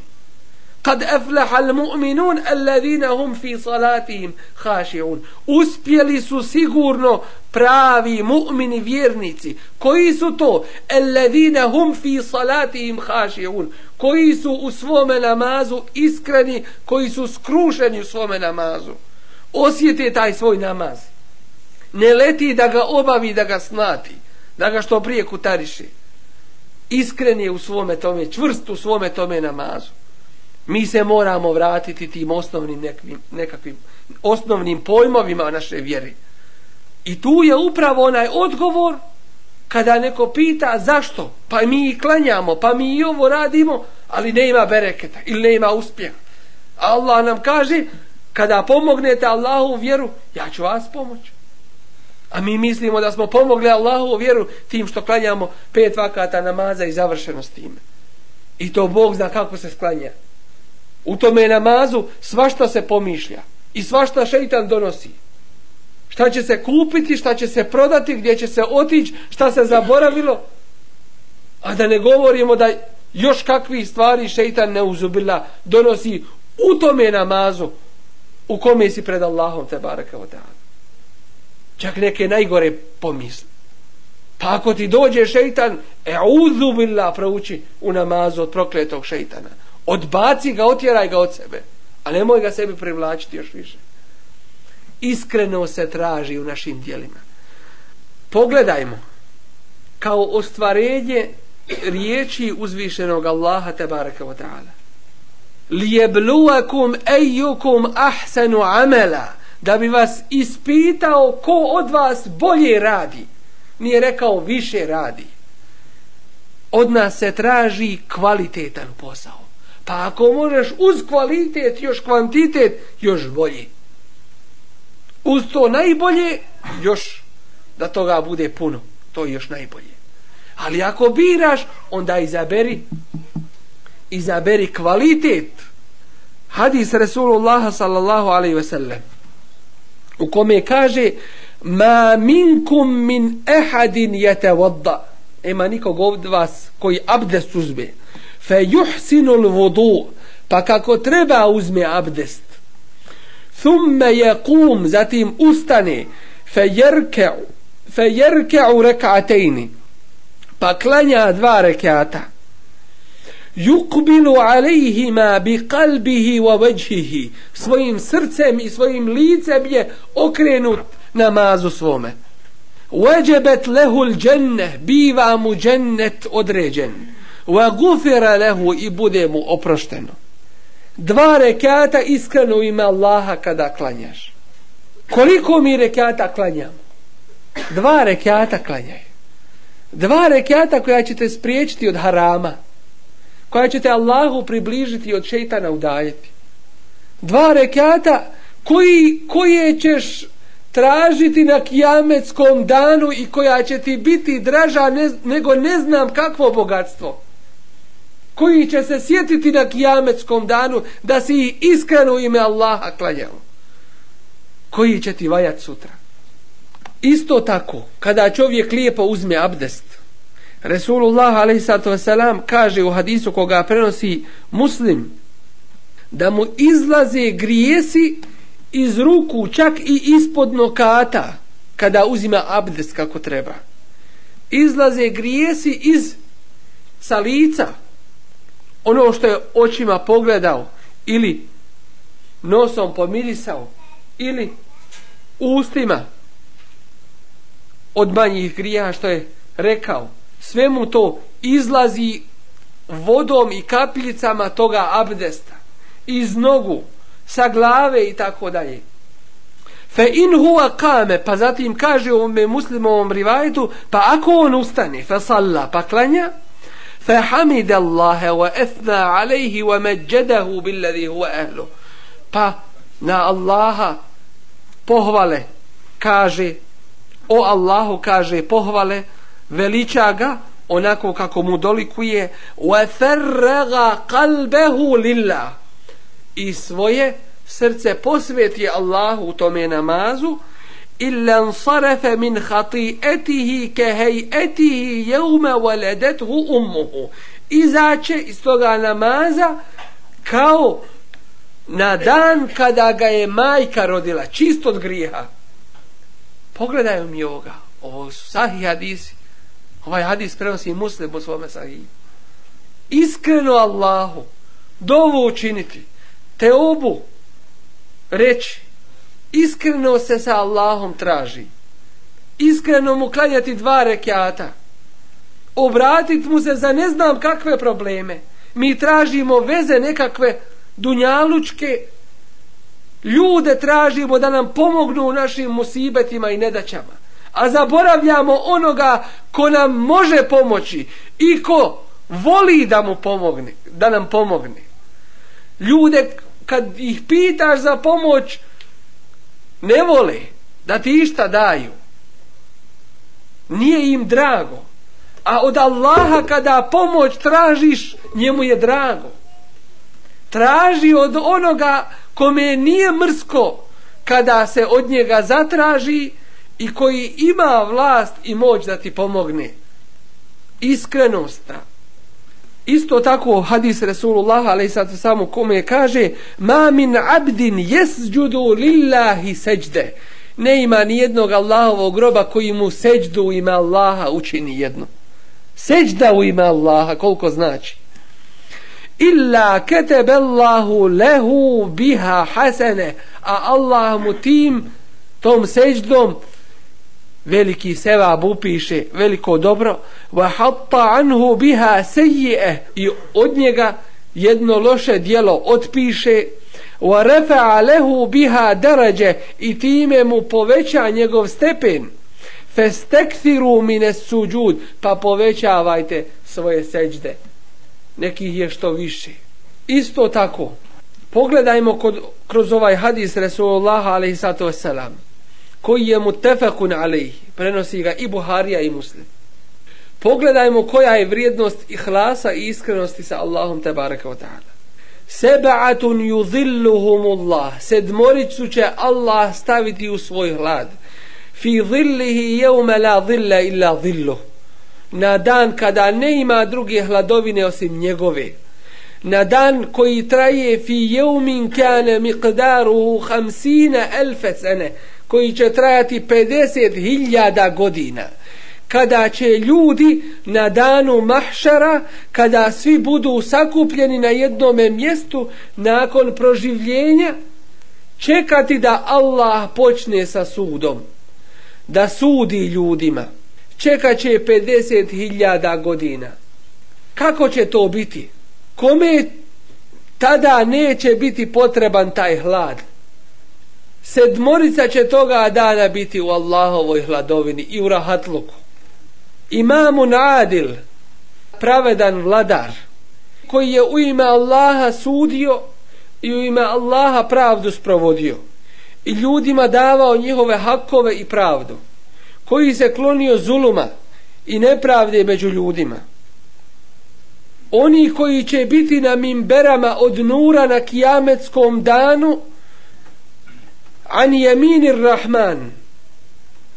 Kad eflehal mu'minun alladhina hum fi salatihim khashi'un. Uspjeli su sigurno pravi mu'mini vjernici. Koji su to? Alladhina hum fi salatihim khashi'un. Koji su u svome namazu iskreni, koji su skrušeni u svome namazu. Osjeti taj svoj namaz. Ne leti da ga obavi, da ga snati, da ga što prije kutariši. Iskren je u svome tome, čvrst u svome tome namazu mi se moramo vratiti tim osnovnim nekvim, nekakvim osnovnim pojmovima naše vjere. I tu je upravo onaj odgovor kada neko pita zašto, pa mi i klanjamo, pa mi i ovo radimo, ali ne ima bereketa ili ne ima uspjeha. Allah nam kaže, kada pomognete Allahu vjeru, ja ću vas pomoći. A mi mislimo da smo pomogli Allahu vjeru tim što klanjamo pet vakata namaza i završeno s time. I to Bog zna kako se sklanja. U tome namazu svašta se pomišlja i svašta šeitan donosi. Šta će se kupiti, šta će se prodati, gdje će se otići, šta se zaboravilo. A da ne govorimo da još kakvi stvari šeitan ne uzubila donosi u tome namazu u kome si pred Allahom te baraka od Čak neke najgore pomisli. Pa ako ti dođe šeitan, e uzubila prouči u namazu od prokletog šeitana odbaci ga, otjeraj ga od sebe. A nemoj ga sebi privlačiti još više. Iskreno se traži u našim dijelima. Pogledajmo kao ostvarenje riječi uzvišenog Allaha tabaraka wa ta'ala. Lijebluakum ejukum ahsanu amela da bi vas ispitao ko od vas bolje radi. Nije rekao više radi. Od nas se traži kvalitetan posao. Pa ako možeš uz kvalitet, još kvantitet, još bolji. Uz to najbolje, još da toga bude puno. To je još najbolje. Ali ako biraš, onda izaberi izaberi kvalitet. Hadis Rasulullah sallallahu alaihi ve sellem u kome kaže ma minkum min ehadin jete vodda ima nikog od vas koji abdest uzme fe juhsinul vodu pa kako treba uzme abdest. thumme je kum zatim ustane. fe jerke'u fe jerke'u rekatejni pa klanja dva rekata. yukbilu alejhima bi kalbihi wa veđhihi svojim srcem i svojim licem je okrenut namazu svome. Wajabet lehu l-đenne, biva mu džennet određen wa gufira lehu i bude mu oprošteno. Dva rekata iskreno ime Allaha kada klanjaš. Koliko mi rekata klanjamo? Dva rekata klanjaj. Dva rekata koja ćete spriječiti od harama koja ćete Allahu približiti od šeitana udaljiti dva rekata koji, koje ćeš tražiti na kijametskom danu i koja će ti biti draža ne, nego ne znam kakvo bogatstvo koji će se sjetiti na kijametskom danu da si iskreno ime Allaha klanjao koji će ti vajat sutra isto tako kada čovjek lijepo uzme abdest Resulullah a.s. kaže u hadisu koga prenosi muslim da mu izlaze grijesi iz ruku čak i ispod nokata kada uzima abdest kako treba izlaze grijesi iz sa lica ono što je očima pogledao ili nosom pomirisao ili ustima od manjih grija što je rekao sve mu to izlazi vodom i kapljicama toga abdesta iz nogu sa glave i tako dalje. Fe in huwa kame pa zatim kaže u muslimovom rivajetu pa ako on ustane fe salla pa klanja فحمد الله وأثنى عليه ومجده بالذي هو أهله pa na Allaha pohvale kaže o Allahu kaže pohvale veliča ga onako kako mu dolikuje وَفَرَّغَ قَلْبَهُ لِلَّهِ i svoje srce posveti Allahu u tome namazu illa ansarafa min khati'atihi ka hay'atihi yawma waladathu ummuhu izaće iz toga namaza kao na dan kada ga je majka rodila čist od grijeha Pogledaj mi ovoga. Ovo su sahih hadisi. Ovaj hadis prenosi muslim u svome sahih iskreno Allahu dovu učiniti te obu reći iskreno se sa Allahom traži. Iskreno mu klanjati dva rekiata. Obratit mu se za ne znam kakve probleme. Mi tražimo veze nekakve dunjalučke. Ljude tražimo da nam pomognu u našim musibetima i nedaćama. A zaboravljamo onoga ko nam može pomoći i ko voli da mu pomogne da nam pomogne. Ljude kad ih pitaš za pomoć ne vole da ti išta daju. Nije im drago. A od Allaha kada pomoć tražiš njemu je drago. Traži od onoga kome nije mrsko kada se od njega zatraži i koji ima vlast i moć da ti pomogne. Iskrenost isto tako hadis Resulullah alejsatu samo kome kaže ma min abdin yasjudu lillahi seđde ne ima ni jednog Allahovog groba koji mu seđdu u ime Allaha učini jedno. Seđda u ime Allaha koliko znači. Illa ketebe Allahu lehu biha hasene a Allah mu tim tom seđdom veliki sevab upiše veliko dobro. Wa hatta anhu biha sayyi'ah. I od njega jedno loše djelo otpiše. Wa rafa'a lahu biha daraja. I time mu poveća njegov stepen. Fastakthiru min as-sujud. Pa povećavajte svoje sećde nekih je što više. Isto tako pogledajmo kod, kroz ovaj hadis Resulullah alejhi salatu vesselam koji je mutefekun alejh prenosi ga i Buharija i Muslim. Pogledajmo koja je vrijednost ihlasa i iskrenosti sa Allahom te baraka wa ta'ala. Seba'atun yuzilluhumullah. Sedmoricu će Allah staviti u svoj hlad. Fi zillihi jevme la zilla illa zilluh na dan kada ne ima druge hladovine osim njegove. Na dan koji traje fi jevmin kane miqdaruhu hamsina elfe sene koji će trajati 50.000 godina kada će ljudi na danu mahšara kada svi budu sakupljeni na jednom mjestu nakon proživljenja čekati da Allah počne sa sudom da sudi ljudima. Čekat će 50.000 godina. Kako će to biti? Kome tada neće biti potreban taj hlad? Sedmorica će toga dana biti u Allahovoj hladovini i u rahatluku. Imamu Nadil, pravedan vladar, koji je u ime Allaha sudio i u ime Allaha pravdu sprovodio i ljudima davao njihove hakove i pravdu, koji se klonio zuluma i nepravde među ljudima. Oni koji će biti na mimberama od nura na kijametskom danu, an jeminir rahman.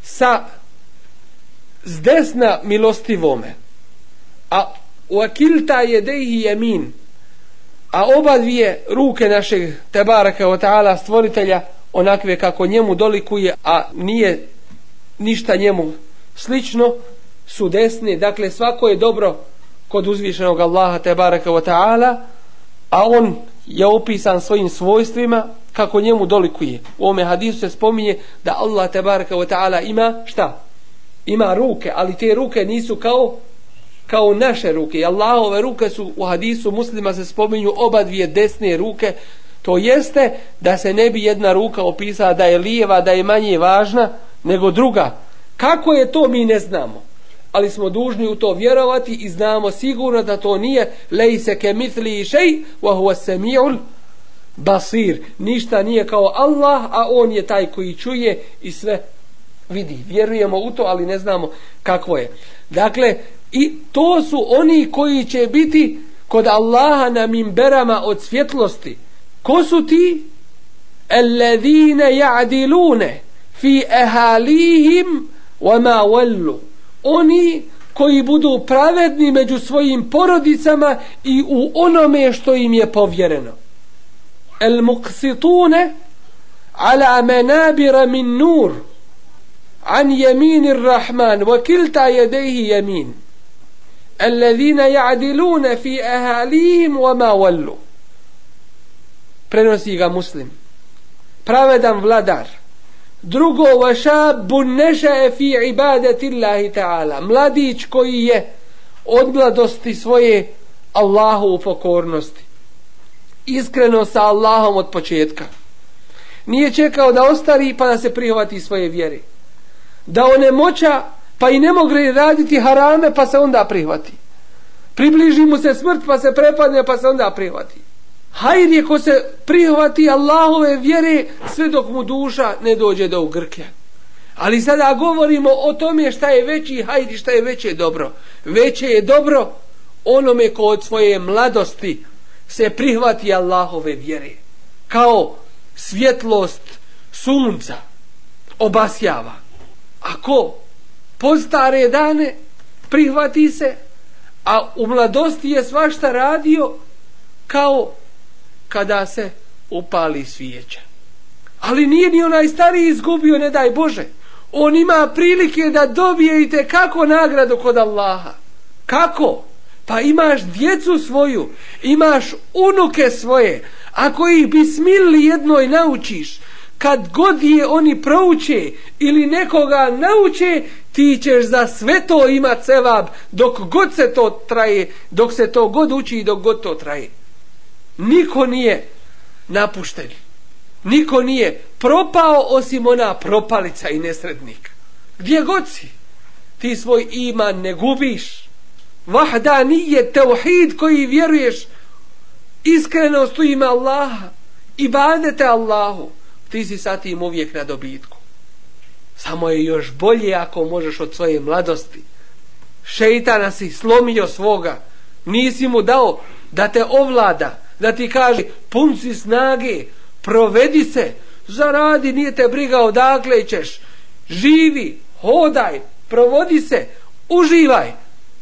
Sa s desna milostivome a u akilta jedehi jemin a oba dvije ruke našeg tebaraka o ta'ala stvoritelja onakve kako njemu dolikuje a nije ništa njemu slično su desne dakle svako je dobro kod uzvišenog Allaha tebaraka o ta'ala a on je opisan svojim svojstvima kako njemu dolikuje. U ome hadisu se spominje da Allah tebaraka wa ta'ala ima šta? Ima ruke, ali te ruke nisu kao kao naše ruke. I Allahove ruke su u hadisu muslima se spominju oba dvije desne ruke. To jeste da se ne bi jedna ruka opisala da je lijeva, da je manje važna nego druga. Kako je to mi ne znamo. Ali smo dužni u to vjerovati i znamo sigurno da to nije lejse ke mitli i šej wa huwa sami'ul basir, ništa nije kao Allah, a on je taj koji čuje i sve vidi. Vjerujemo u to, ali ne znamo kakvo je. Dakle, i to su oni koji će biti kod Allaha na mimberama od svjetlosti. Ko su ti? Alladine ya'diluna fi ahalihim wa ma wallu. Oni koji budu pravedni među svojim porodicama i u onome što im je povjereno. al muqsituna ala manabira min nur an yaminir rahman wa kilta yadayhi yamin الذين يعدلون في أهاليهم وما ولوا prenosi ga muslim pravedan vladar drugo vašabu neša fi ibadati Allahi ta'ala mladić koji je od mladosti svoje Allahu u pokornosti iskreno sa Allahom od početka. Nije čekao da ostari pa da se prihvati svoje vjere. Da one moća pa i ne mogli raditi harame pa se onda prihvati. Približi mu se smrt pa se prepadne pa se onda prihvati. Hajr je ko se prihvati Allahove vjere sve dok mu duša ne dođe do ugrklja. Ali sada govorimo o tome šta je veći hajr i šta je veće dobro. Veće je dobro onome ko od svoje mladosti se prihvati Allahove vjere kao svjetlost sunca obasjava. Ako po stare dane prihvati se a u mladosti je svašta radio kao kada se upali svijeća. Ali nije ni onaj stariji izgubio ne daj Bože. On ima prilike da dobijete kako nagradu kod Allaha. Kako? Pa imaš djecu svoju imaš unuke svoje. Ako ih bismili jednoj naučiš kad god je oni prouče ili nekoga nauče ti ćeš za sve to imat sevab dok god se to traje dok se to god uči i dok god to traje. Niko nije napušten. Niko nije propao osim ona propalica i nesrednik gdje god si ti svoj iman ne gubiš vahda nije teuhid koji vjeruješ iskrenost u ime Allaha i badete Allahu ti si sa tim uvijek na dobitku. Samo je još bolje ako možeš od svoje mladosti. Šeitana si slomio svoga nisi mu dao da te ovlada da ti kaže pun si snage provedi se zaradi nije te briga odakle ćeš. Živi hodaj provodi se uživaj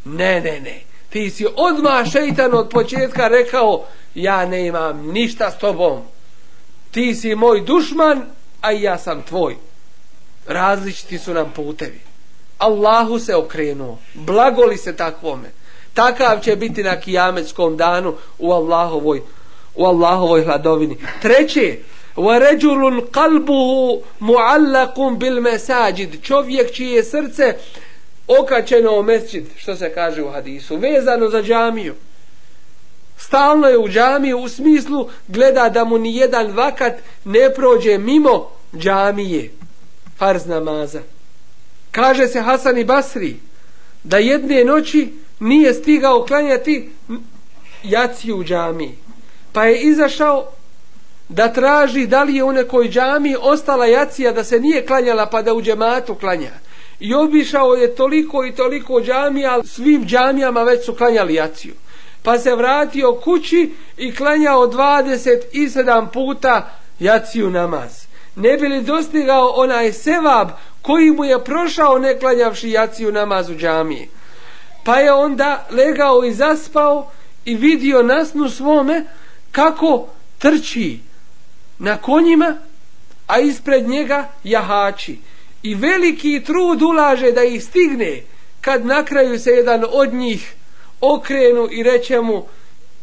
ne ne ne. Ti si odmah šeitan od početka rekao ja ne imam ništa s tobom. Ti si moj dušman a ja sam tvoj. Različiti su nam putevi. Allahu se okrenuo. Blagoli se takvome? Takav će biti na kijametskom danu u Allahovoj u Allahovoj hladovini. Treće wa قَلْبُهُ مُعَلَّقٌ بِالْمَسَاجِدِ bil masajid. Čovjek čije srce okačeno o mesčit, što se kaže u hadisu vezano za džamiju. Stalno je u džamiju u smislu gleda da mu ni jedan vakat ne prođe mimo džamije farz namaza. Kaže se Hasan i Basri da jedne noći nije stigao klanjati jaci u džamiji pa je izašao da traži da li je u nekoj džami ostala jacija da se nije klanjala pa da u džematu klanja i obišao je toliko i toliko džamija svim džamijama već su klanjali jaciju. Pa se vratio kući i klanjao 27 puta jaciju namaz. Ne bi li dostigao onaj sevab koji mu je prošao ne klanjavši jaciju namaz u džamiji? Pa je onda legao i zaspao i vidio nasnu svome kako trči na konjima a ispred njega jahači i veliki trud ulaže da ih stigne kad na kraju se jedan od njih okrenu i reče mu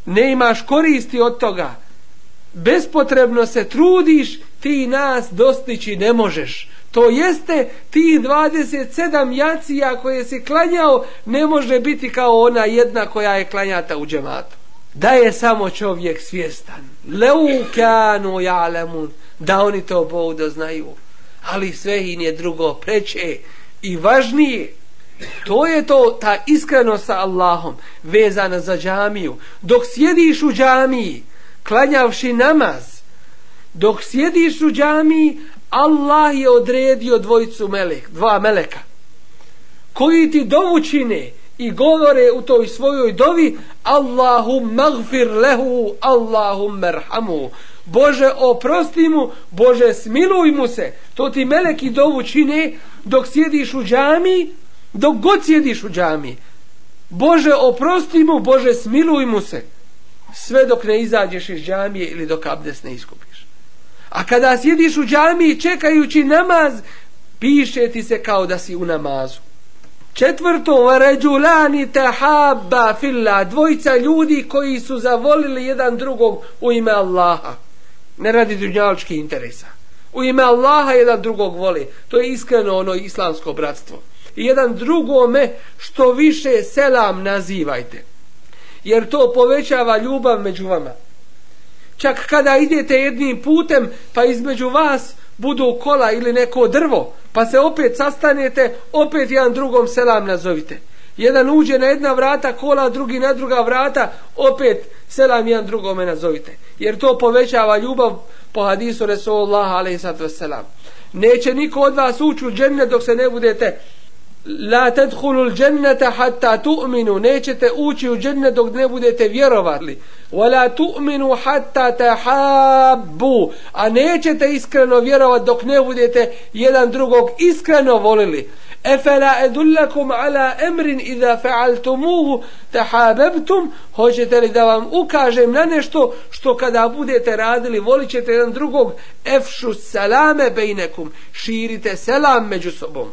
ne imaš koristi od toga. Bespotrebno se trudiš ti nas dostići ne možeš. To jeste ti 27 jacija koje si klanjao ne može biti kao ona jedna koja je klanjata u džematu. Da je samo čovjek svjestan. Leukanu ja'lemun da oni to bodo znaju ali sve im je drugo preče i važnije. To je to ta iskrenost sa Allahom vezana za džamiju. Dok sjediš u džamiji klanjavši namaz dok sjediš u džamiji Allah je odredio dvojicu melek, dva meleka koji ti dovu čine i govore u toj svojoj dovi Allahum magfir lehu Allahum merhamu. Bože oprosti mu. Bože smiluj mu se. To ti meleki dovu čine dok sjediš u džami dok god sjediš u džami. Bože oprosti mu. Bože smiluj mu se. Sve dok ne izađeš iz džamije ili dok abdes ne iskupiš. A kada sjediš u džamiji čekajući namaz piše ti se kao da si u namazu. Četvrto, ređulani tehabba filla, dvojica ljudi koji su zavolili jedan drugog u ime Allaha. Ne radi dunjalički interesa. U ime Allaha jedan drugog voli. To je iskreno ono islamsko bratstvo. I jedan drugome što više selam nazivajte. Jer to povećava ljubav među vama. Čak kada idete jednim putem, pa između vas budu kola ili neko drvo, pa se opet sastanete, opet jedan drugom selam nazovite. Jedan uđe na jedna vrata kola, drugi na druga vrata, opet selam jedan drugome nazovite. Jer to povećava ljubav po hadisu Resulullah a.s. Neće niko od vas ući u džennet dok se ne budete La tadkhulu al-jannata hatta tu'minu nećete ući u džennet dok ne budete vjerovali wa la tu'minu hatta tahabbu a nećete iskreno vjerovati dok ne budete jedan drugog iskreno volili efela edullakum ala emrin idha fa'altumuhu tahabbtum? Hoćete li da vam ukažem na nešto što kada budete radili volit ćete jedan drugog? Efšu salame bejnekum. Širite selam među sobom.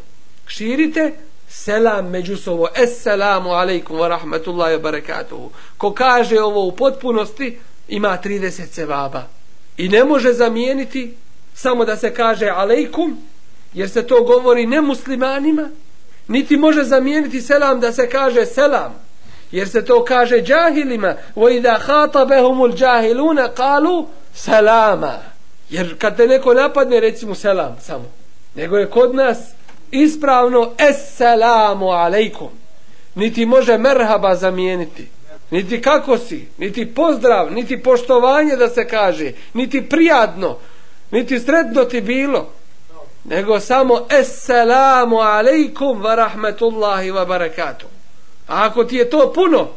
Širite selam međusovo assalamu alaikum wa rahmatullahi wa barakatuhu. Ko kaže ovo u potpunosti ima 30 sevaba. i ne može zamijeniti samo da se kaže alaikum jer se to govori nemuslimanima niti može zamijeniti selam da se kaže selam. Jer se to kaže džahilima wa idha khatabahumul jahiluna qalu salama jer kad te neko napadne recimo selam samo. Nego je kod nas ispravno Esselamu alejkum niti može merhaba zamijeniti. Niti kako si niti pozdrav, niti poštovanje da se kaže niti prijatno niti sretno ti bilo nego samo Esselamu alejkum wa rahmetullahi wa barakatuh a ako ti je to puno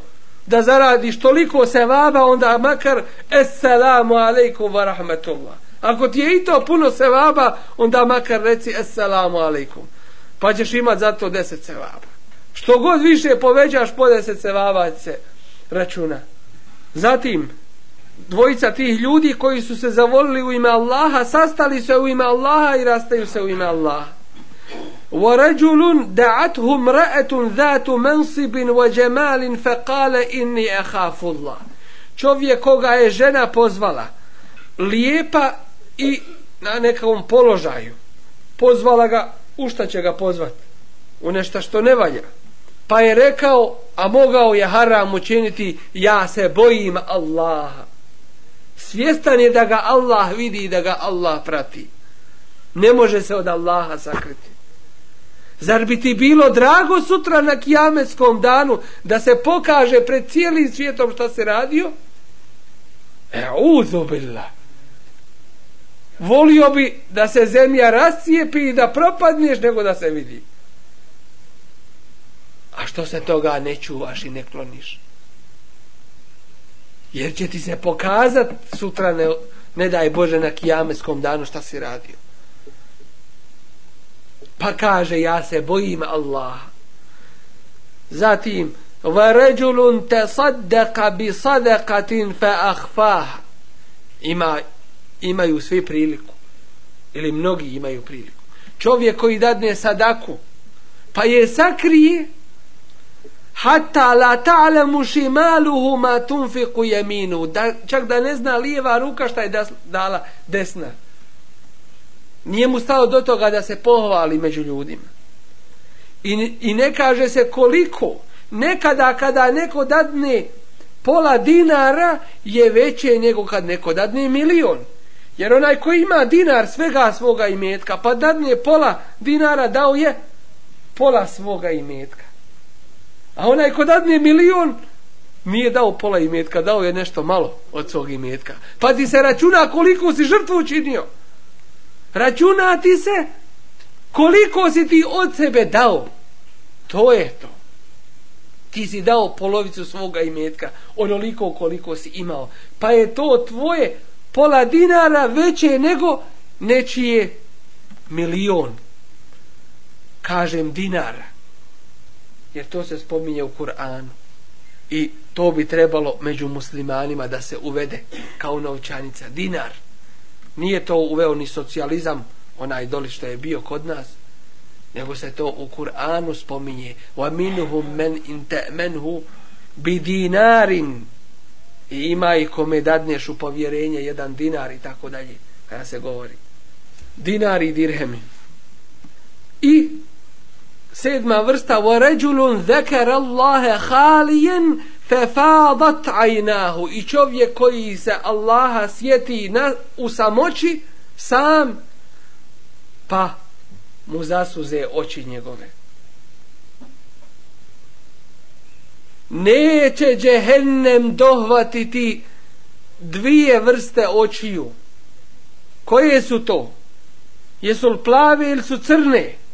da zaradiš toliko sevaba onda makar Esselamu alejkum wa rahmetullah ako ti je i to puno sevaba onda makar reci Esselamu alejkum pa ćeš imat za to deset sevaba. Što god više povećaš po deset sevaba se računa. Zatim, dvojica tih ljudi koji su se zavolili u ime Allaha, sastali se u ime Allaha i rastaju se u ime Allaha. ورجل دعته امرأة ذات منصب وجمال فقال إني أخاف الله čovjek koga je žena pozvala lijepa i na nekom položaju pozvala ga u šta će ga pozvat? U nešto što ne valja. Pa je rekao, a mogao je haram učiniti, ja se bojim Allaha. Svjestan je da ga Allah vidi i da ga Allah prati. Ne može se od Allaha sakriti. Zar bi ti bilo drago sutra na kijametskom danu da se pokaže pred cijelim svijetom šta se radio? E, uzubillah volio bi da se zemlja rascijepi i da propadneš nego da se vidi. A što se toga ne čuvaš i ne kloniš? Jer će ti se pokazat sutra ne, ne daj Bože na kijameskom danu šta si radio. Pa kaže ja se bojim Allah. Zatim وَرَجُلٌ تَصَدَّقَ بِصَدَقَةٍ فَأَخْفَاهَ Ima imaju svi priliku ili mnogi imaju priliku čovjek koji dadne sadaku pa je sakrije hatta la ta'lamu shimaluhu ma tunfiqu yaminu. Da čak da ne zna lijeva ruka šta je dala desna. Nije mu stalo do toga da se pohvali među ljudima. I, i ne kaže se koliko. Nekada kada neko dadne pola dinara je veće nego kad neko dadne milion. Jer onaj koji ima dinar svega svoga imetka, pa dadne pola dinara dao je pola svoga imetka. A onaj ko dadne milion, nije dao pola imetka, dao je nešto malo od svog imetka. Pa ti se računa koliko si žrtvu učinio. Računa ti se koliko si ti od sebe dao. To je to. ti si dao polovicu svoga imetka, onoliko koliko si imao. Pa je to tvoje pola dinara veće nego nečije milion. Kažem dinara. Jer to se spominje u Kur'anu. I to bi trebalo među muslimanima da se uvede kao novčanica. Dinar. Nije to uveo ni socijalizam, onaj doli što je bio kod nas, nego se to u Kur'anu spominje wa minhum men in ta'manhu bi dinarin i ima i kome dadneš u povjerenje jedan dinar i tako dalje kada se govori dinar i dirhemi i sedma vrsta wa rajulun zakara Allaha khaliyan fa aynahu i čovjek koji se Allaha sjeti na, u samoći sam pa mu zasuze oči njegove. Neće džehennem dohvatiti dvije vrste očiju. Koje su to? Jesu li plave ili su crne?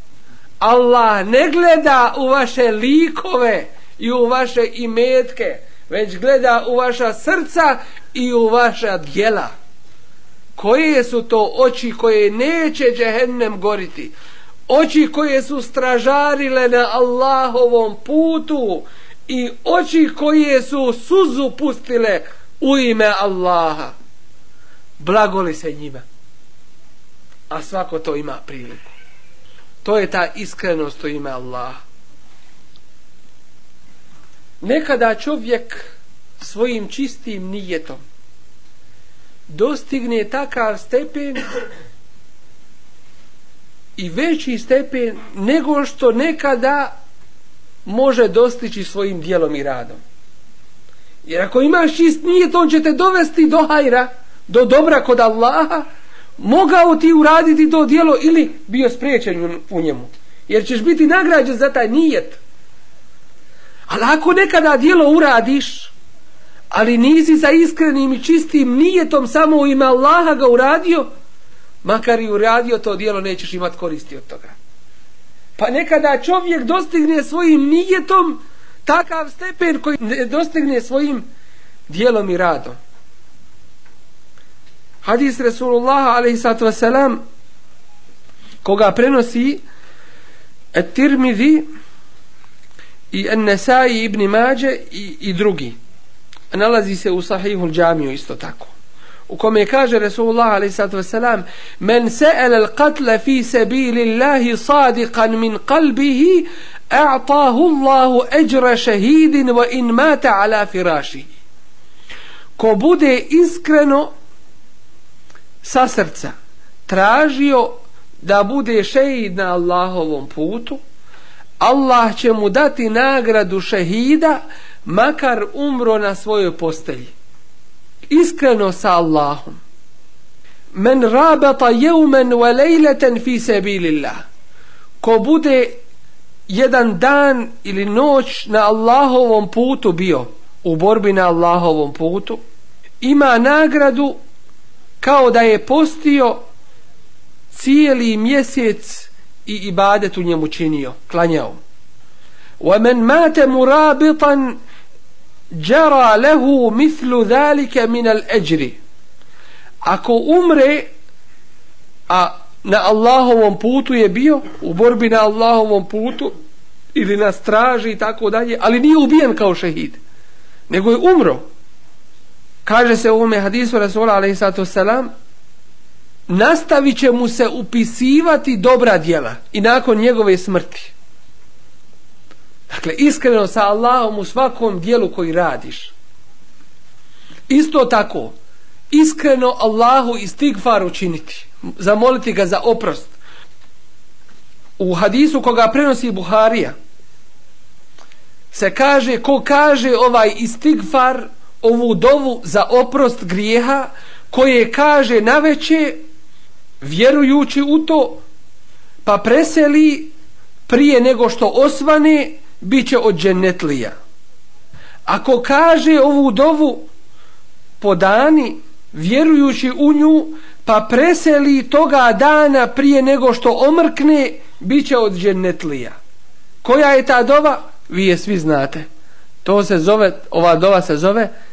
Allah ne gleda u vaše likove i u vaše imetke, već gleda u vaša srca i u vaša djela. Koje su to oči koje neće džehennem goriti? oči koje su stražarile na Allahovom putu i oči koje su suzu pustile u ime Allaha. Blagoli se njima. A svako to ima priliku. To je ta iskrenost u ime Allaha. Nekada čovjek svojim čistim nijetom dostigne takav stepen i veći stepen nego što nekada može dostići svojim dijelom i radom. Jer ako imaš čist nijet, on će te dovesti do hajra, do dobra kod Allaha, mogao ti uraditi to dijelo ili bio spriječen u njemu. Jer ćeš biti nagrađen za taj nijet. Ali ako nekada dijelo uradiš, ali nisi sa iskrenim i čistim nijetom samo u ime Allaha ga uradio, makar i uradio to dijelo nećeš imati koristi od toga pa nekada čovjek dostigne svojim nijetom takav stepen koji ne dostigne svojim dijelom i radom hadis Rasulullah alaihissalatu wasalam koga prenosi At-Tirmidhi i An-Nasai ibn Mađe i, i drugi nalazi se u Sahihul Džamiju isto tako u kome kaže Resulullah a.s. men se'el al qatla fi sabilillahi sadiqan min qalbihi a'tahu Allahu ajra shahidin wa in mata ala firashi ko bude iskreno sa srca tražio da bude šehid na Allahovom putu Allah će mu dati nagradu šehida makar umro na svojoj postelji. Iskreno sa Allahom. Men rabata jeumen wa lejleten fi sebilillah. Ko bude jedan dan ili noć na Allahovom putu bio u borbi na Allahovom putu ima nagradu kao da je postio cijeli mjesec i ibadet u njemu činio, klanjao. وَمَنْ مَاتَ مُرَابِطًا jara lehu mithlu zalika min al ajri ako umre a na Allahovom putu je bio u borbi na Allahovom putu ili na straži i tako dalje ali nije ubijen kao šehid nego je umro kaže se u ovome hadisu Rasula alaihissalatu wasalam nastavit će mu se upisivati dobra djela i nakon njegove smrti Dakle, iskreno sa Allahom u svakom dijelu koji radiš. Isto tako, iskreno Allahu istigfar učiniti. Zamoliti ga za oprost. U hadisu koga prenosi Buharija se kaže, ko kaže ovaj istigfar, ovu dovu za oprost grijeha, koje kaže na veće, vjerujući u to, pa preseli prije nego što osvane, bit će od dženetlija. Ako kaže ovu dovu po dani, vjerujući u nju, pa preseli toga dana prije nego što omrkne, bit će od dženetlija. Koja je ta dova? Vi je svi znate. To se zove, ova dova se zove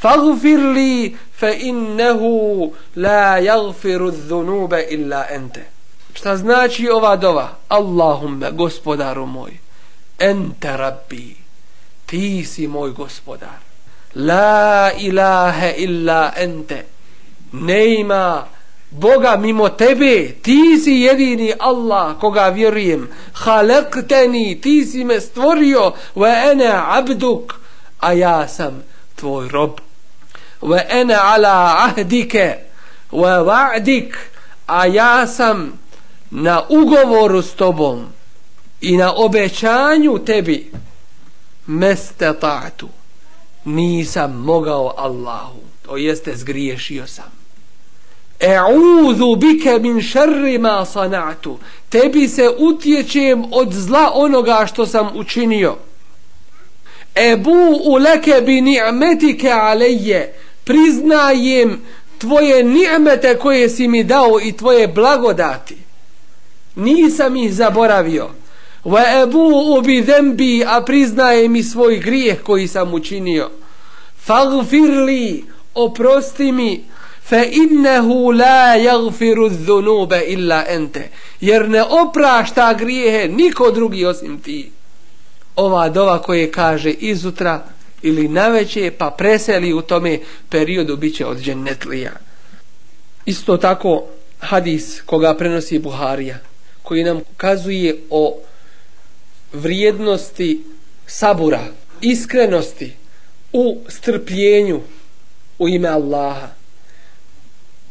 faghfir li fa innahu la yaghfiru dhunuba illa anta šta znači ova dova? Allahumma gospodaru moj ente rabbi ti si moj gospodar. La ilaha illa ente. Nema Boga mimo tebe ti si jedini Allah koga vjerujem. Halakteni ti si me stvorio wa ana abduk a ja sam tvoj rob. Wa ana ala ahdike, wa wa'dik a ja sam na ugovoru s tobom i na obećanju tebi mestata'tu nisam mogao Allahu to jeste zgriješio sam E'udhu bike min šerri ma sana'tu. Tebi se utječem od zla onoga što sam učinio. Ebu uleke bi ni'metike alejje Priznajem tvoje ni'mete koje si mi dao i tvoje blagodati. Nisam ih zaboravio. Wa ebu ubi zembi, a priznajem i svoj grijeh koji sam učinio. Fagfirli, oprosti mi, fe innehu la yaghfiru dhunuba illa ente, jer ne oprašta grijehe niko drugi osim ti ova dova koje kaže izutra ili naveće pa preseli u tome periodu biće od džennetlija. Isto tako hadis koga prenosi Buharija koji nam ukazuje o vrijednosti sabura iskrenosti u strpljenju u ime Allaha.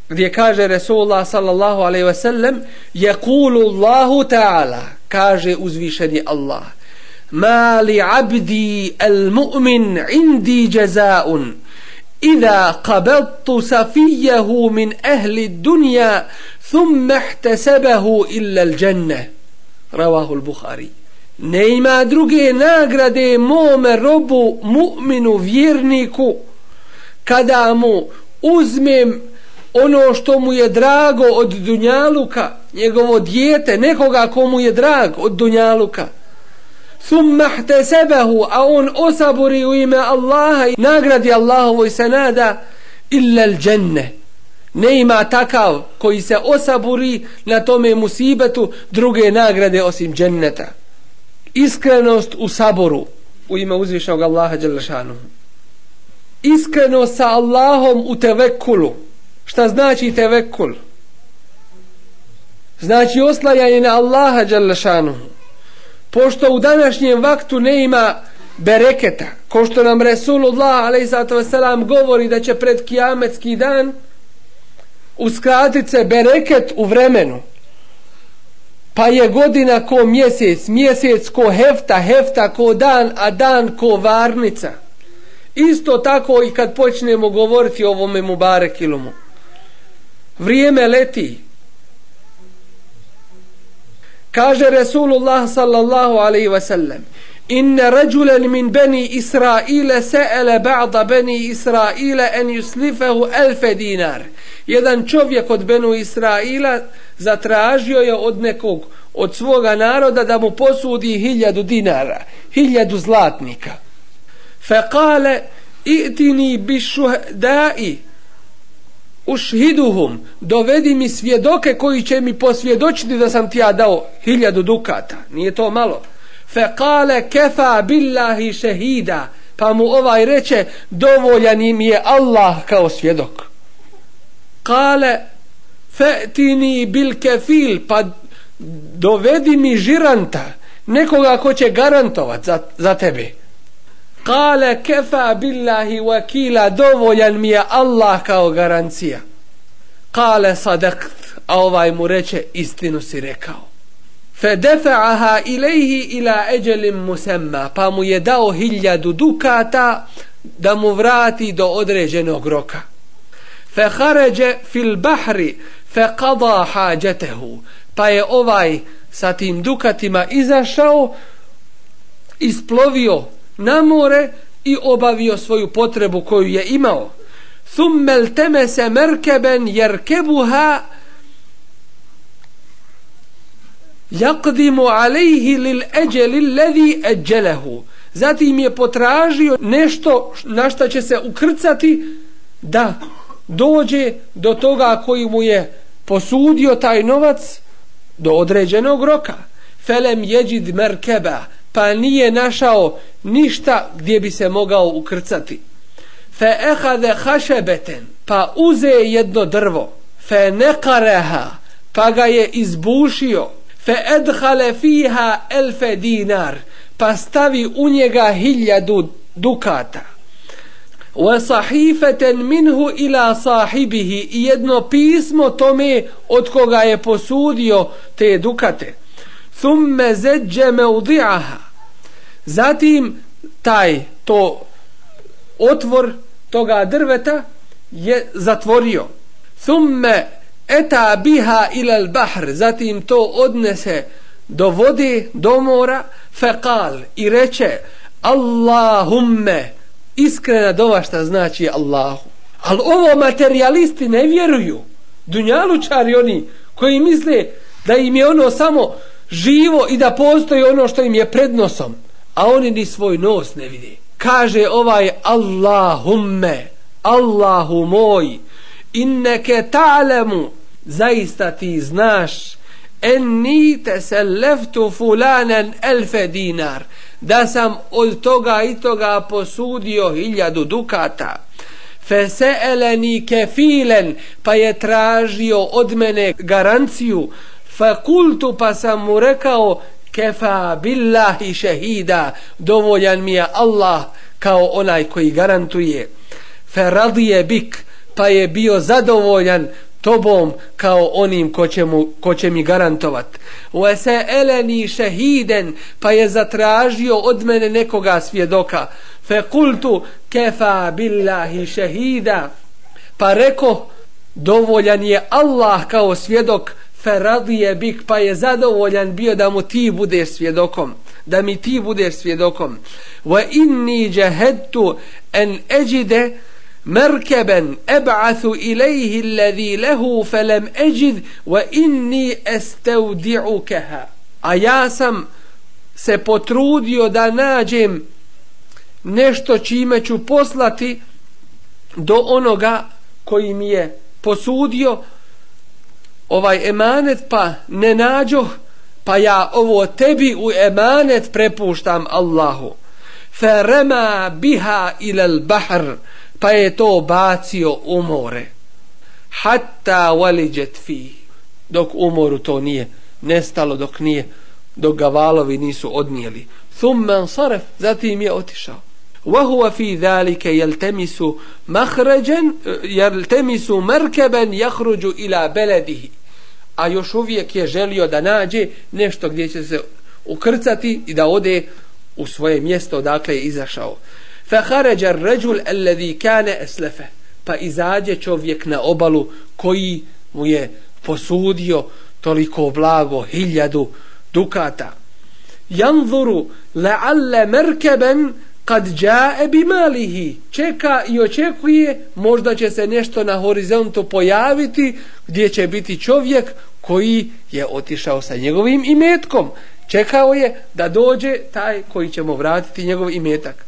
Gdje kaže Resulullah sallallahu alaihi ve sellem yaqulu Allahu ta'ala kaže uzvišeni Allah. ما لعبدي المؤمن عندي جزاء إذا قبضت سفيه من أهل الدنيا ثم احتسبه إلا الجنة رواه البخاري jannah rawahu al موم ne ima druge nagrade mome robu mu'minu vjerniku. Kada mu uzmem ono što mu je drago od dunjaluka, njegovo dijete, nekoga komu je drag od dunjaluka. Thumma ihtasabahu a on osaburi u ime Allaha i nagradi Allahovo i se nada illa al dženne. Ne ima takav koji se osaburi na tome musibetu druge nagrade osim dženneta. Iskrenost u saboru u ime uzvišnog Allaha Đalešanu. Iskrenost sa Allahom u tevekulu Šta znači tevekul? Znači oslanjanje na Allaha Đalešanu. Pošto u današnjem vaktu ne ima bereketa, ko što nam Resulullah a.s. govori da će pred kijametski dan uskratit se bereket u vremenu. Pa je godina ko mjesec, mjesec ko hefta, hefta ko dan, a dan ko varnica. Isto tako i kad počnemo govoriti o ovome Mubarekilumu vrijeme leti kaže Resulullah sallallahu alaihi ve sellem inna rajulan min bani Israila sa'ala ba'da bani Israila an yuslifahu elfe dinar. Jedan čovjek od benu Israila zatražio je od nekog od svoga naroda da mu posudi hiljadu dinara hiljadu zlatnika. Fa kale i'tini bi šuhdai ušhiduhum, dovedi mi svjedoke koji će mi posvjedočiti da sam ti ja dao hiljadu dukata. Nije to malo. Fe kale kefa billahi šehida, pa mu ovaj reče, dovoljan im je Allah kao svjedok. Kale fe'tini bil kefil, pa dovedi mi žiranta, nekoga ko će garantovat za, za tebe. Kale kefa billahi wakila dovoljan mi je Allah kao garancija. Kale sadakt, a ovaj mu reče istinu si rekao. Fedefa'aha ilaihi ila eđelim musemma, pa mu je dao hiljadu dukata da mu vrati do određenog roka. Fehaređe fil bahri fekada hađetehu. Pa je ovaj sa tim dukatima izašao, isplovio na more i obavio svoju potrebu koju je imao. Thummel teme se merkeben jer kebuha Jakdimu alejhi lil eđeli ledi eđelehu. Zatim je potražio nešto na šta će se ukrcati da dođe do toga koji mu je posudio taj novac do određenog roka. Felem jeđid merkeba, pa nije našao ništa gdje bi se mogao ukrcati. Fe ehade hašebeten, pa uze jedno drvo. Fe nekareha, pa ga je izbušio fe edhale fiha elfe dinar pa stavi u njega hiljadu dukata wa sahifatan minhu ila sahibihi jedno pismo tome od koga je posudio te dukate thumme zeđe meudi'aha zatim taj to otvor toga drveta je zatvorio. Thumme eta biha ilal bahr. Zatim to odnese do vode do mora. Fekal i reče Allahumme iskrena dova šta znači Allahu. Ali ovo materialisti ne vjeruju. Dunjalučari oni koji misle da im je ono samo živo i da postoji ono što im je pred nosom a oni ni svoj nos ne vidi kaže ovaj Allahumme Allahu moj inneke ta'lemu zaista ti znaš enni te se leftu fulanen elfe dinar da sam od toga i toga posudio hiljadu dukata. Fe eleni kefilen pa je tražio od mene garanciju fakultu pa sam mu rekao kefa billahi šehida dovoljan mi je Allah kao onaj koji garantuje fe radije bik pa je bio zadovoljan tobom kao onim ko će, mu, ko će mi garantovat. Wa se eleni šehiden, pa je zatražio od mene nekoga svjedoka. Fe kultu kefa billahi šehida, pa reko, dovoljan je Allah kao svjedok, fe radije bik, pa je zadovoljan bio da mu ti budeš svjedokom da mi ti budeš svjedokom wa inni jahadtu an ajide مركبا أبعث إليه الذي له فلم أجد وإني أستودعكها a ja sam se potrudio da nađem nešto čime ću poslati do onoga koji mi je posudio ovaj emanet pa ne nađo pa ja ovo tebi u emanet prepuštam Allahu. Ferema biha ilal bahr pa je to bacio u more. Hatta walijet fi dok u moru to nije nestalo dok nije dok ga valovi nisu odnijeli. Thumma saref, zatim je otišao. وهو في ذلك يلتمس مخرجا يلتمس مركبا يخرج الى بلده a još uvijek je želio da nađe nešto gdje će se ukrcati i da ode u svoje mjesto odakle je izašao فخرج الرجل الذي كان اسلفه pa izađe čovjek na obalu koji mu je posudio toliko blago hiljadu dukata janzuru la'alla merkeben kad džae bi malihi čeka i očekuje možda će se nešto na horizontu pojaviti gdje će biti čovjek koji je otišao sa njegovim imetkom. Čekao je da dođe taj koji će mu vratiti njegov imetak.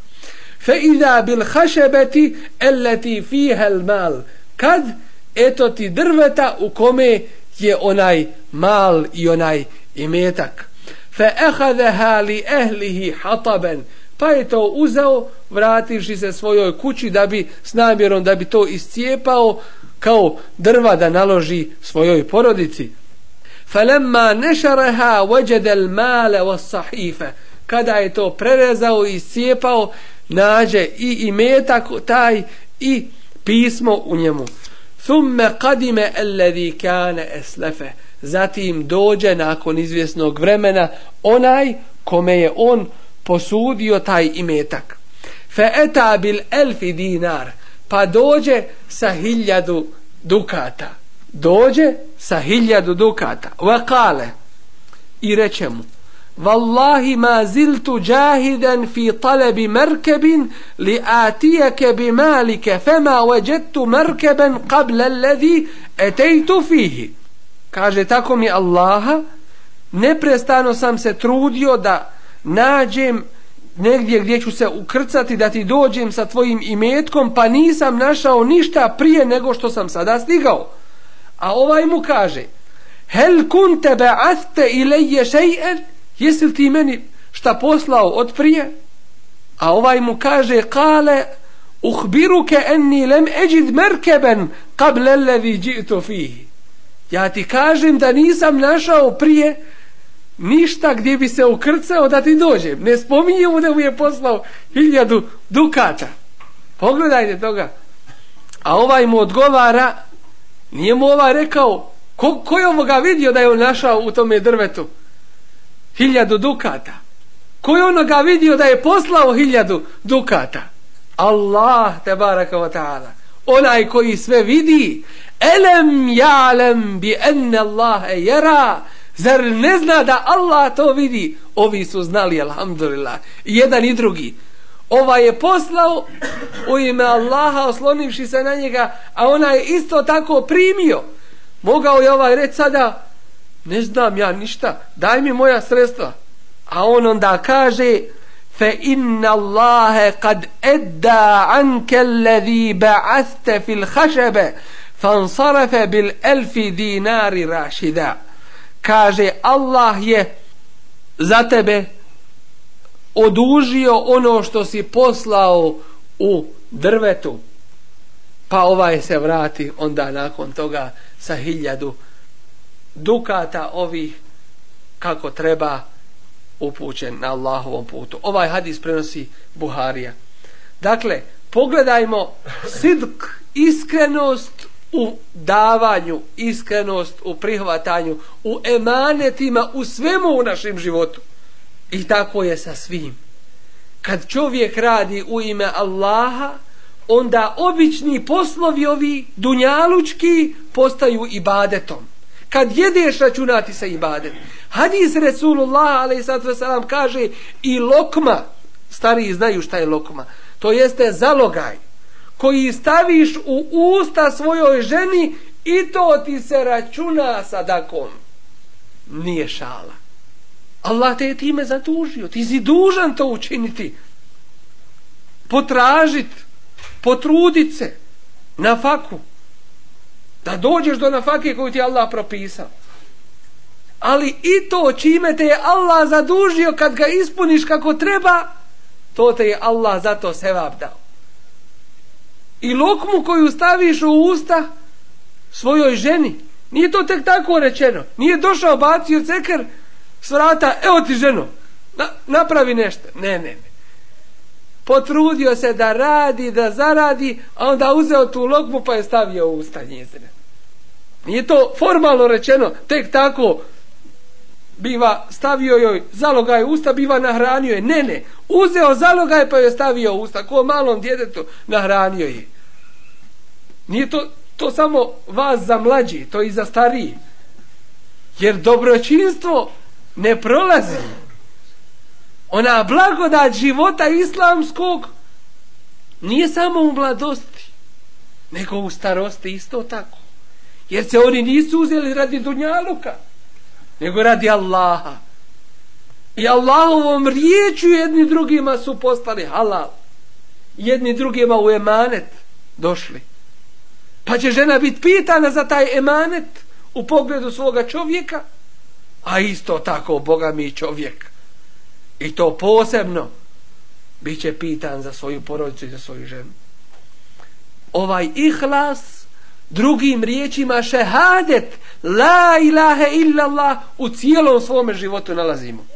Fe iza bil hašebeti elleti fiha al mal. Kad eto ti drveta u kome je onaj mal i onaj imetak. Fe ehadaha li ehlihi hataban pa je to uzeo vrativši se svojoj kući da bi s namjerom da bi to iscijepao kao drva da naloži svojoj porodici. Falamma nasharaha wajada al-mal was-sahifa kada je to prerezao i iscijepao nađe i imetak taj i pismo u njemu. Thumma qadima alladhi kana aslafa zatim dođe nakon izvjesnog vremena onaj kome je on posudio taj imetak. Fe eta bil elfi dinar pa dođe sa hiljadu dukata. Dođe sa hiljadu dukata. Wa kale i reče mu Wallahi ma ziltu jahidan fi talabi markabin li atiyaka bi malika fama wajadtu markaban qabla alladhi ataytu fihi. Kaže tako mi Allaha neprestano sam se trudio da nađem negdje gdje ću se ukrcati da ti dođem sa tvojim imetkom pa nisam našao ništa prije nego što sam sada stigao. A ovaj mu kaže hel kun tebe aste ilaje šejen jesi li ti meni šta poslao od prije? A ovaj mu kaže kale uhbiruke enni lem eđid merkeben kable levi džitu fihi. Ja ti kažem da nisam našao prije ništa gdje bi se ukrcao da ti dođe. Ne spominje mu da mu je poslao hiljadu dukata. Pogledajte toga. A ovaj mu odgovara, nije mu ovaj rekao, ko, ko je ovoga vidio da je on našao u tome drvetu? Hiljadu dukata. Ko je onoga vidio da je poslao hiljadu dukata? Allah, te baraka wa ta'ala. Onaj koji sve vidi, elem ja'lem bi enne Allahe jera, Zar ne zna da Allah to vidi? Ovi su znali, alhamdulillah. I jedan i drugi. Ova je poslao u ime Allaha oslonivši se na njega, a ona je isto tako primio. Mogao je ovaj reći sada, ne znam ja ništa, daj mi moja sredstva. A on onda kaže, fe inna Allahe kad edda anke alladhi ba'aste fil hašebe, fansarafe bil elfi dinari rašida kaže Allah je za tebe odužio ono što si poslao u drvetu pa ovaj se vrati onda nakon toga sa hiljadu dukata ovih kako treba upućen na Allahovom putu. Ovaj hadis prenosi Buharija. Dakle, pogledajmo sidk, iskrenost u davanju, iskrenost u prihvatanju, u emanetima, u svemu u našem životu. I tako je sa svim. Kad čovjek radi u ime Allaha, onda obični poslovi ovi dunjalučki postaju ibadetom. Kad jedeš računati sa ibadet. Hadis Resulullah a.s. kaže i lokma, stariji znaju šta je lokma, to jeste zalogaj koji staviš u usta svojoj ženi i to ti se računa sadakom. Nije šala. Allah te je time zadužio. Ti si dužan to učiniti. Potražit, potrudit se na faku. Da dođeš do nafake koju ti Allah propisao. Ali i to čime te je Allah zadužio kad ga ispuniš kako treba, to te je Allah zato sevap dao i lokmu koju staviš u usta svojoj ženi. Nije to tek tako rečeno. Nije došao bacio ceker s vrata, evo ti ženo, na, napravi nešto. Ne, ne, ne. Potrudio se da radi, da zaradi, a onda uzeo tu lokmu pa je stavio u usta njezine. Nije to formalno rečeno, tek tako biva stavio joj zalogaj usta, biva nahranio je. Ne, ne, uzeo zalogaj pa je stavio usta, ko malom djetetu nahranio je. Nije to, to samo vas za mlađi, to i za stariji. Jer dobročinstvo ne prolazi. Ona blagodat života islamskog nije samo u mladosti, nego u starosti isto tako. Jer se oni nisu uzeli radi dunjaluka, nego radi Allaha. I Allahovom riječu jedni drugima su postali halal. Jedni drugima u emanet došli. Pa će žena biti pitana za taj emanet u pogledu svoga čovjeka, a isto tako Boga mi čovjek. I to posebno bit će pitan za svoju porodicu i za svoju ženu. Ovaj ihlas drugim riječima šehadet la ilahe illallah u cijelom svome životu nalazimo.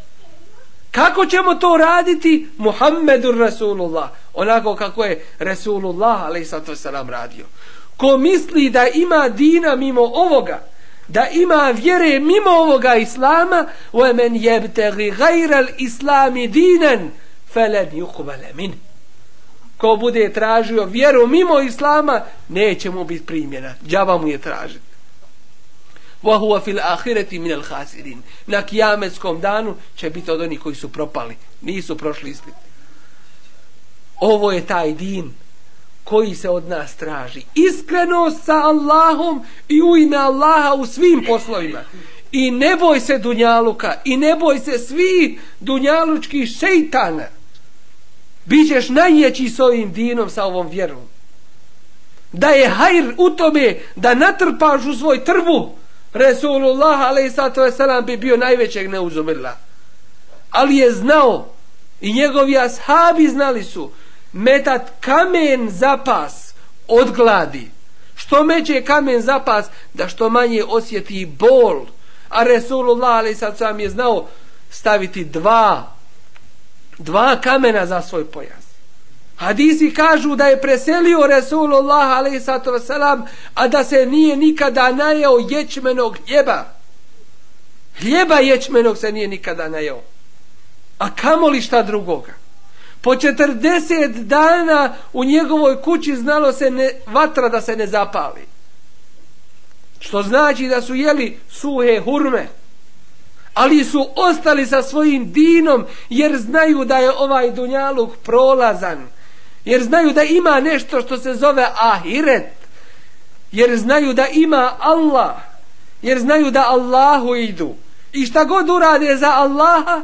Kako ćemo to raditi? Muhammedur Rasulullah. Onako kako je Rasulullah alaih sato radio. Ko misli da ima dina mimo ovoga, da ima vjere mimo ovoga islama, wa men yabtaghi ghayra al-islam dinan falan yuqbal min ko bude tražio vjeru mimo islama, neće mu biti primjena. Džaba mu je tražiti. وَهُوَ فِي الْآخِرَةِ مِنَ الْحَاسِرِينَ Na kijametskom danu će biti od onih koji su propali. Nisu prošli ispit. Ovo je taj din koji se od nas traži. Iskrenost sa Allahom i u ime Allaha u svim poslovima. I ne boj se Dunjaluka i ne boj se svi Dunjalučki šeitana. Bićeš najjeći s ovim dinom, sa ovom vjerom. Da je hajr u tome da natrpaš u svoj trbu Resulullah a.s. bi bio najvećeg neuzumrla. Ali je znao i njegovi ashabi znali su metat kamen zapas od gladi. Što meće kamen zapas da što manje osjeti bol. A Resulullah a.s. je znao staviti dva dva kamena za svoj pojas. Hadisi kažu da je preselio Resulullah a.s. a da se nije nikada najeo ječmenog hljeba. Hljeba ječmenog se nije nikada najeo. A kamo li šta drugoga? Po 40 dana u njegovoj kući znalo se ne, vatra da se ne zapali. Što znači da su jeli suhe hurme. Ali su ostali sa svojim dinom jer znaju da je ovaj dunjaluk prolazan. Jer znaju da ima nešto što se zove ahiret. Jer znaju da ima Allah. Jer znaju da Allahu idu. I šta god urade za Allaha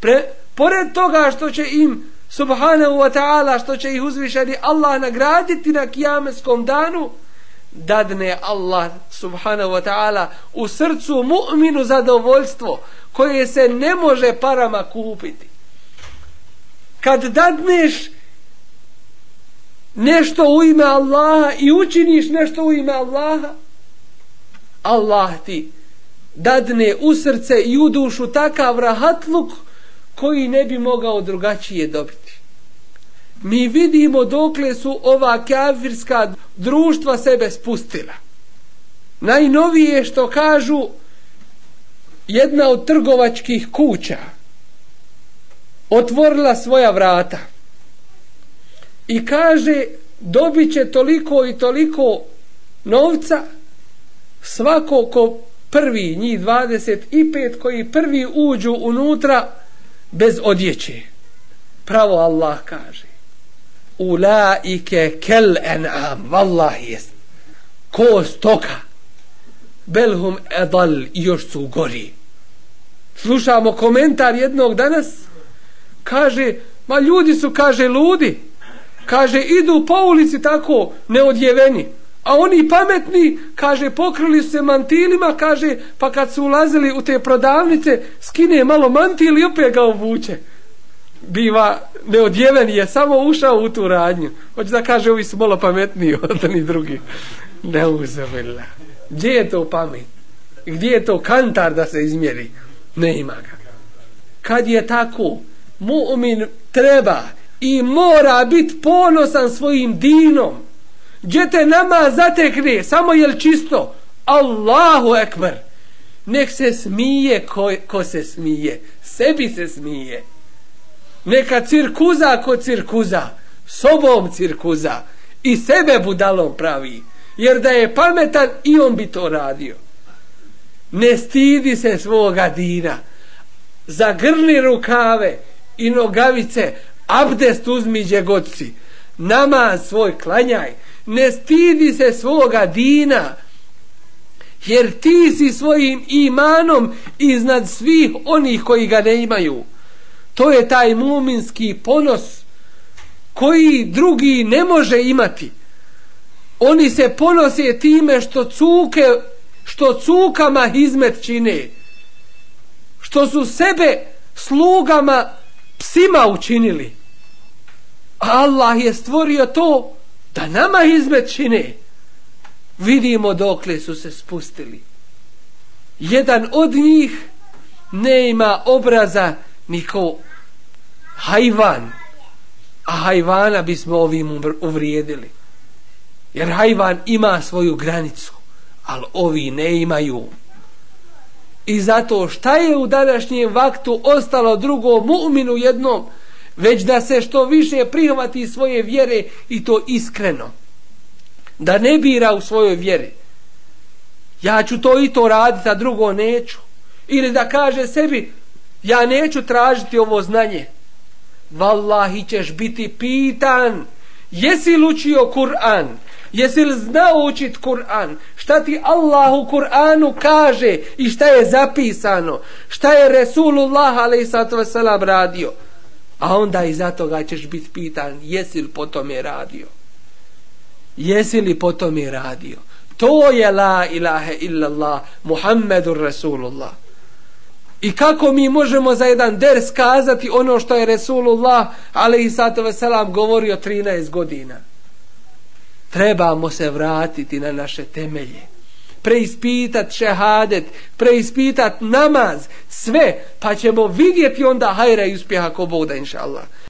pre, pored toga što će im subhanahu wa ta'ala što će ih uzvišati Allah nagraditi na kijameskom danu dadne Allah subhanahu wa ta'ala u srcu mu'minu zadovoljstvo koje se ne može parama kupiti. Kad dadneš nešto u ime Allaha i učiniš nešto u ime Allaha Allah ti dadne u srce i u dušu takav rahatluk koji ne bi mogao drugačije dobiti mi vidimo dokle su ova kafirska društva sebe spustila. Najnovije što kažu jedna od trgovačkih kuća otvorila svoja vrata i kaže dobit će toliko i toliko novca svako ko prvi njih 25 koji prvi uđu unutra bez odjeće. Pravo Allah kaže ulaike kel en'am. Vallah jest. Ko stoka belhum edal još su gori. Slušamo komentar jednog danas. Kaže ma ljudi su kaže ludi. Kaže idu po ulici tako neodjeveni. A oni pametni kaže pokrili se mantilima kaže pa kad su ulazili u te prodavnice skine malo mantil i opet ga obuče biva neodjeven je samo ušao u tu radnju hoće da kaže ovi su malo pametniji od oni drugi ne uzavila gdje je to pamet gdje je to kantar da se izmjeri ne ima ga kad je tako mu'min treba i mora biti ponosan svojim dinom. Gdje te nama zatekne, samo jel čisto? Allahu ekber. Nek se smije ko, ko se smije. Sebi se smije. Neka cirkuza ko cirkuza. Sobom cirkuza. I sebe budalom pravi. Jer da je pametan i on bi to radio. Ne stidi se svoga dina. Zagrni rukave i nogavice abdest uzmi gdje god si nama svoj klanjaj ne stidi se svoga dina jer ti si svojim imanom iznad svih onih koji ga ne imaju to je taj muminski ponos koji drugi ne može imati. Oni se ponose time što cuke što cukama hizmet čine što su sebe slugama psima učinili. Allah je stvorio to da nama izmet čine. Vidimo dokle su se spustili. Jedan od njih ne ima obraza niko hajvan a hajvana bismo ovim uvrijedili jer hajvan ima svoju granicu ali ovi ne imaju i zato šta je u današnjem vaktu ostalo drugo mu'minu jednom već da se što više prihvati svoje vjere i to iskreno. Da ne bira u svojoj vjeri. Ja ću to i to raditi, a drugo neću. Ili da kaže sebi, ja neću tražiti ovo znanje. Wallahi ćeš biti pitan, jesi li učio Kur'an? Jesi li znao učit Kur'an? Šta ti Allah u Kur'anu kaže i šta je zapisano? Šta je Resulullah a.s. radio? A onda i za toga ćeš biti pitan, jesi li po tome radio? Jesi li po tome radio? To je la ilaha illallah Muhammedur Rasulullah. I kako mi možemo za jedan ders kazati ono što je Resulullah ali i govorio 13 godina? Trebamo se vratiti na naše temelje. Preispitat šehadet, preispitat namaz, sve, pa ćemo vidjeti onda hajra i uspjeha ko Bog da inša Allah.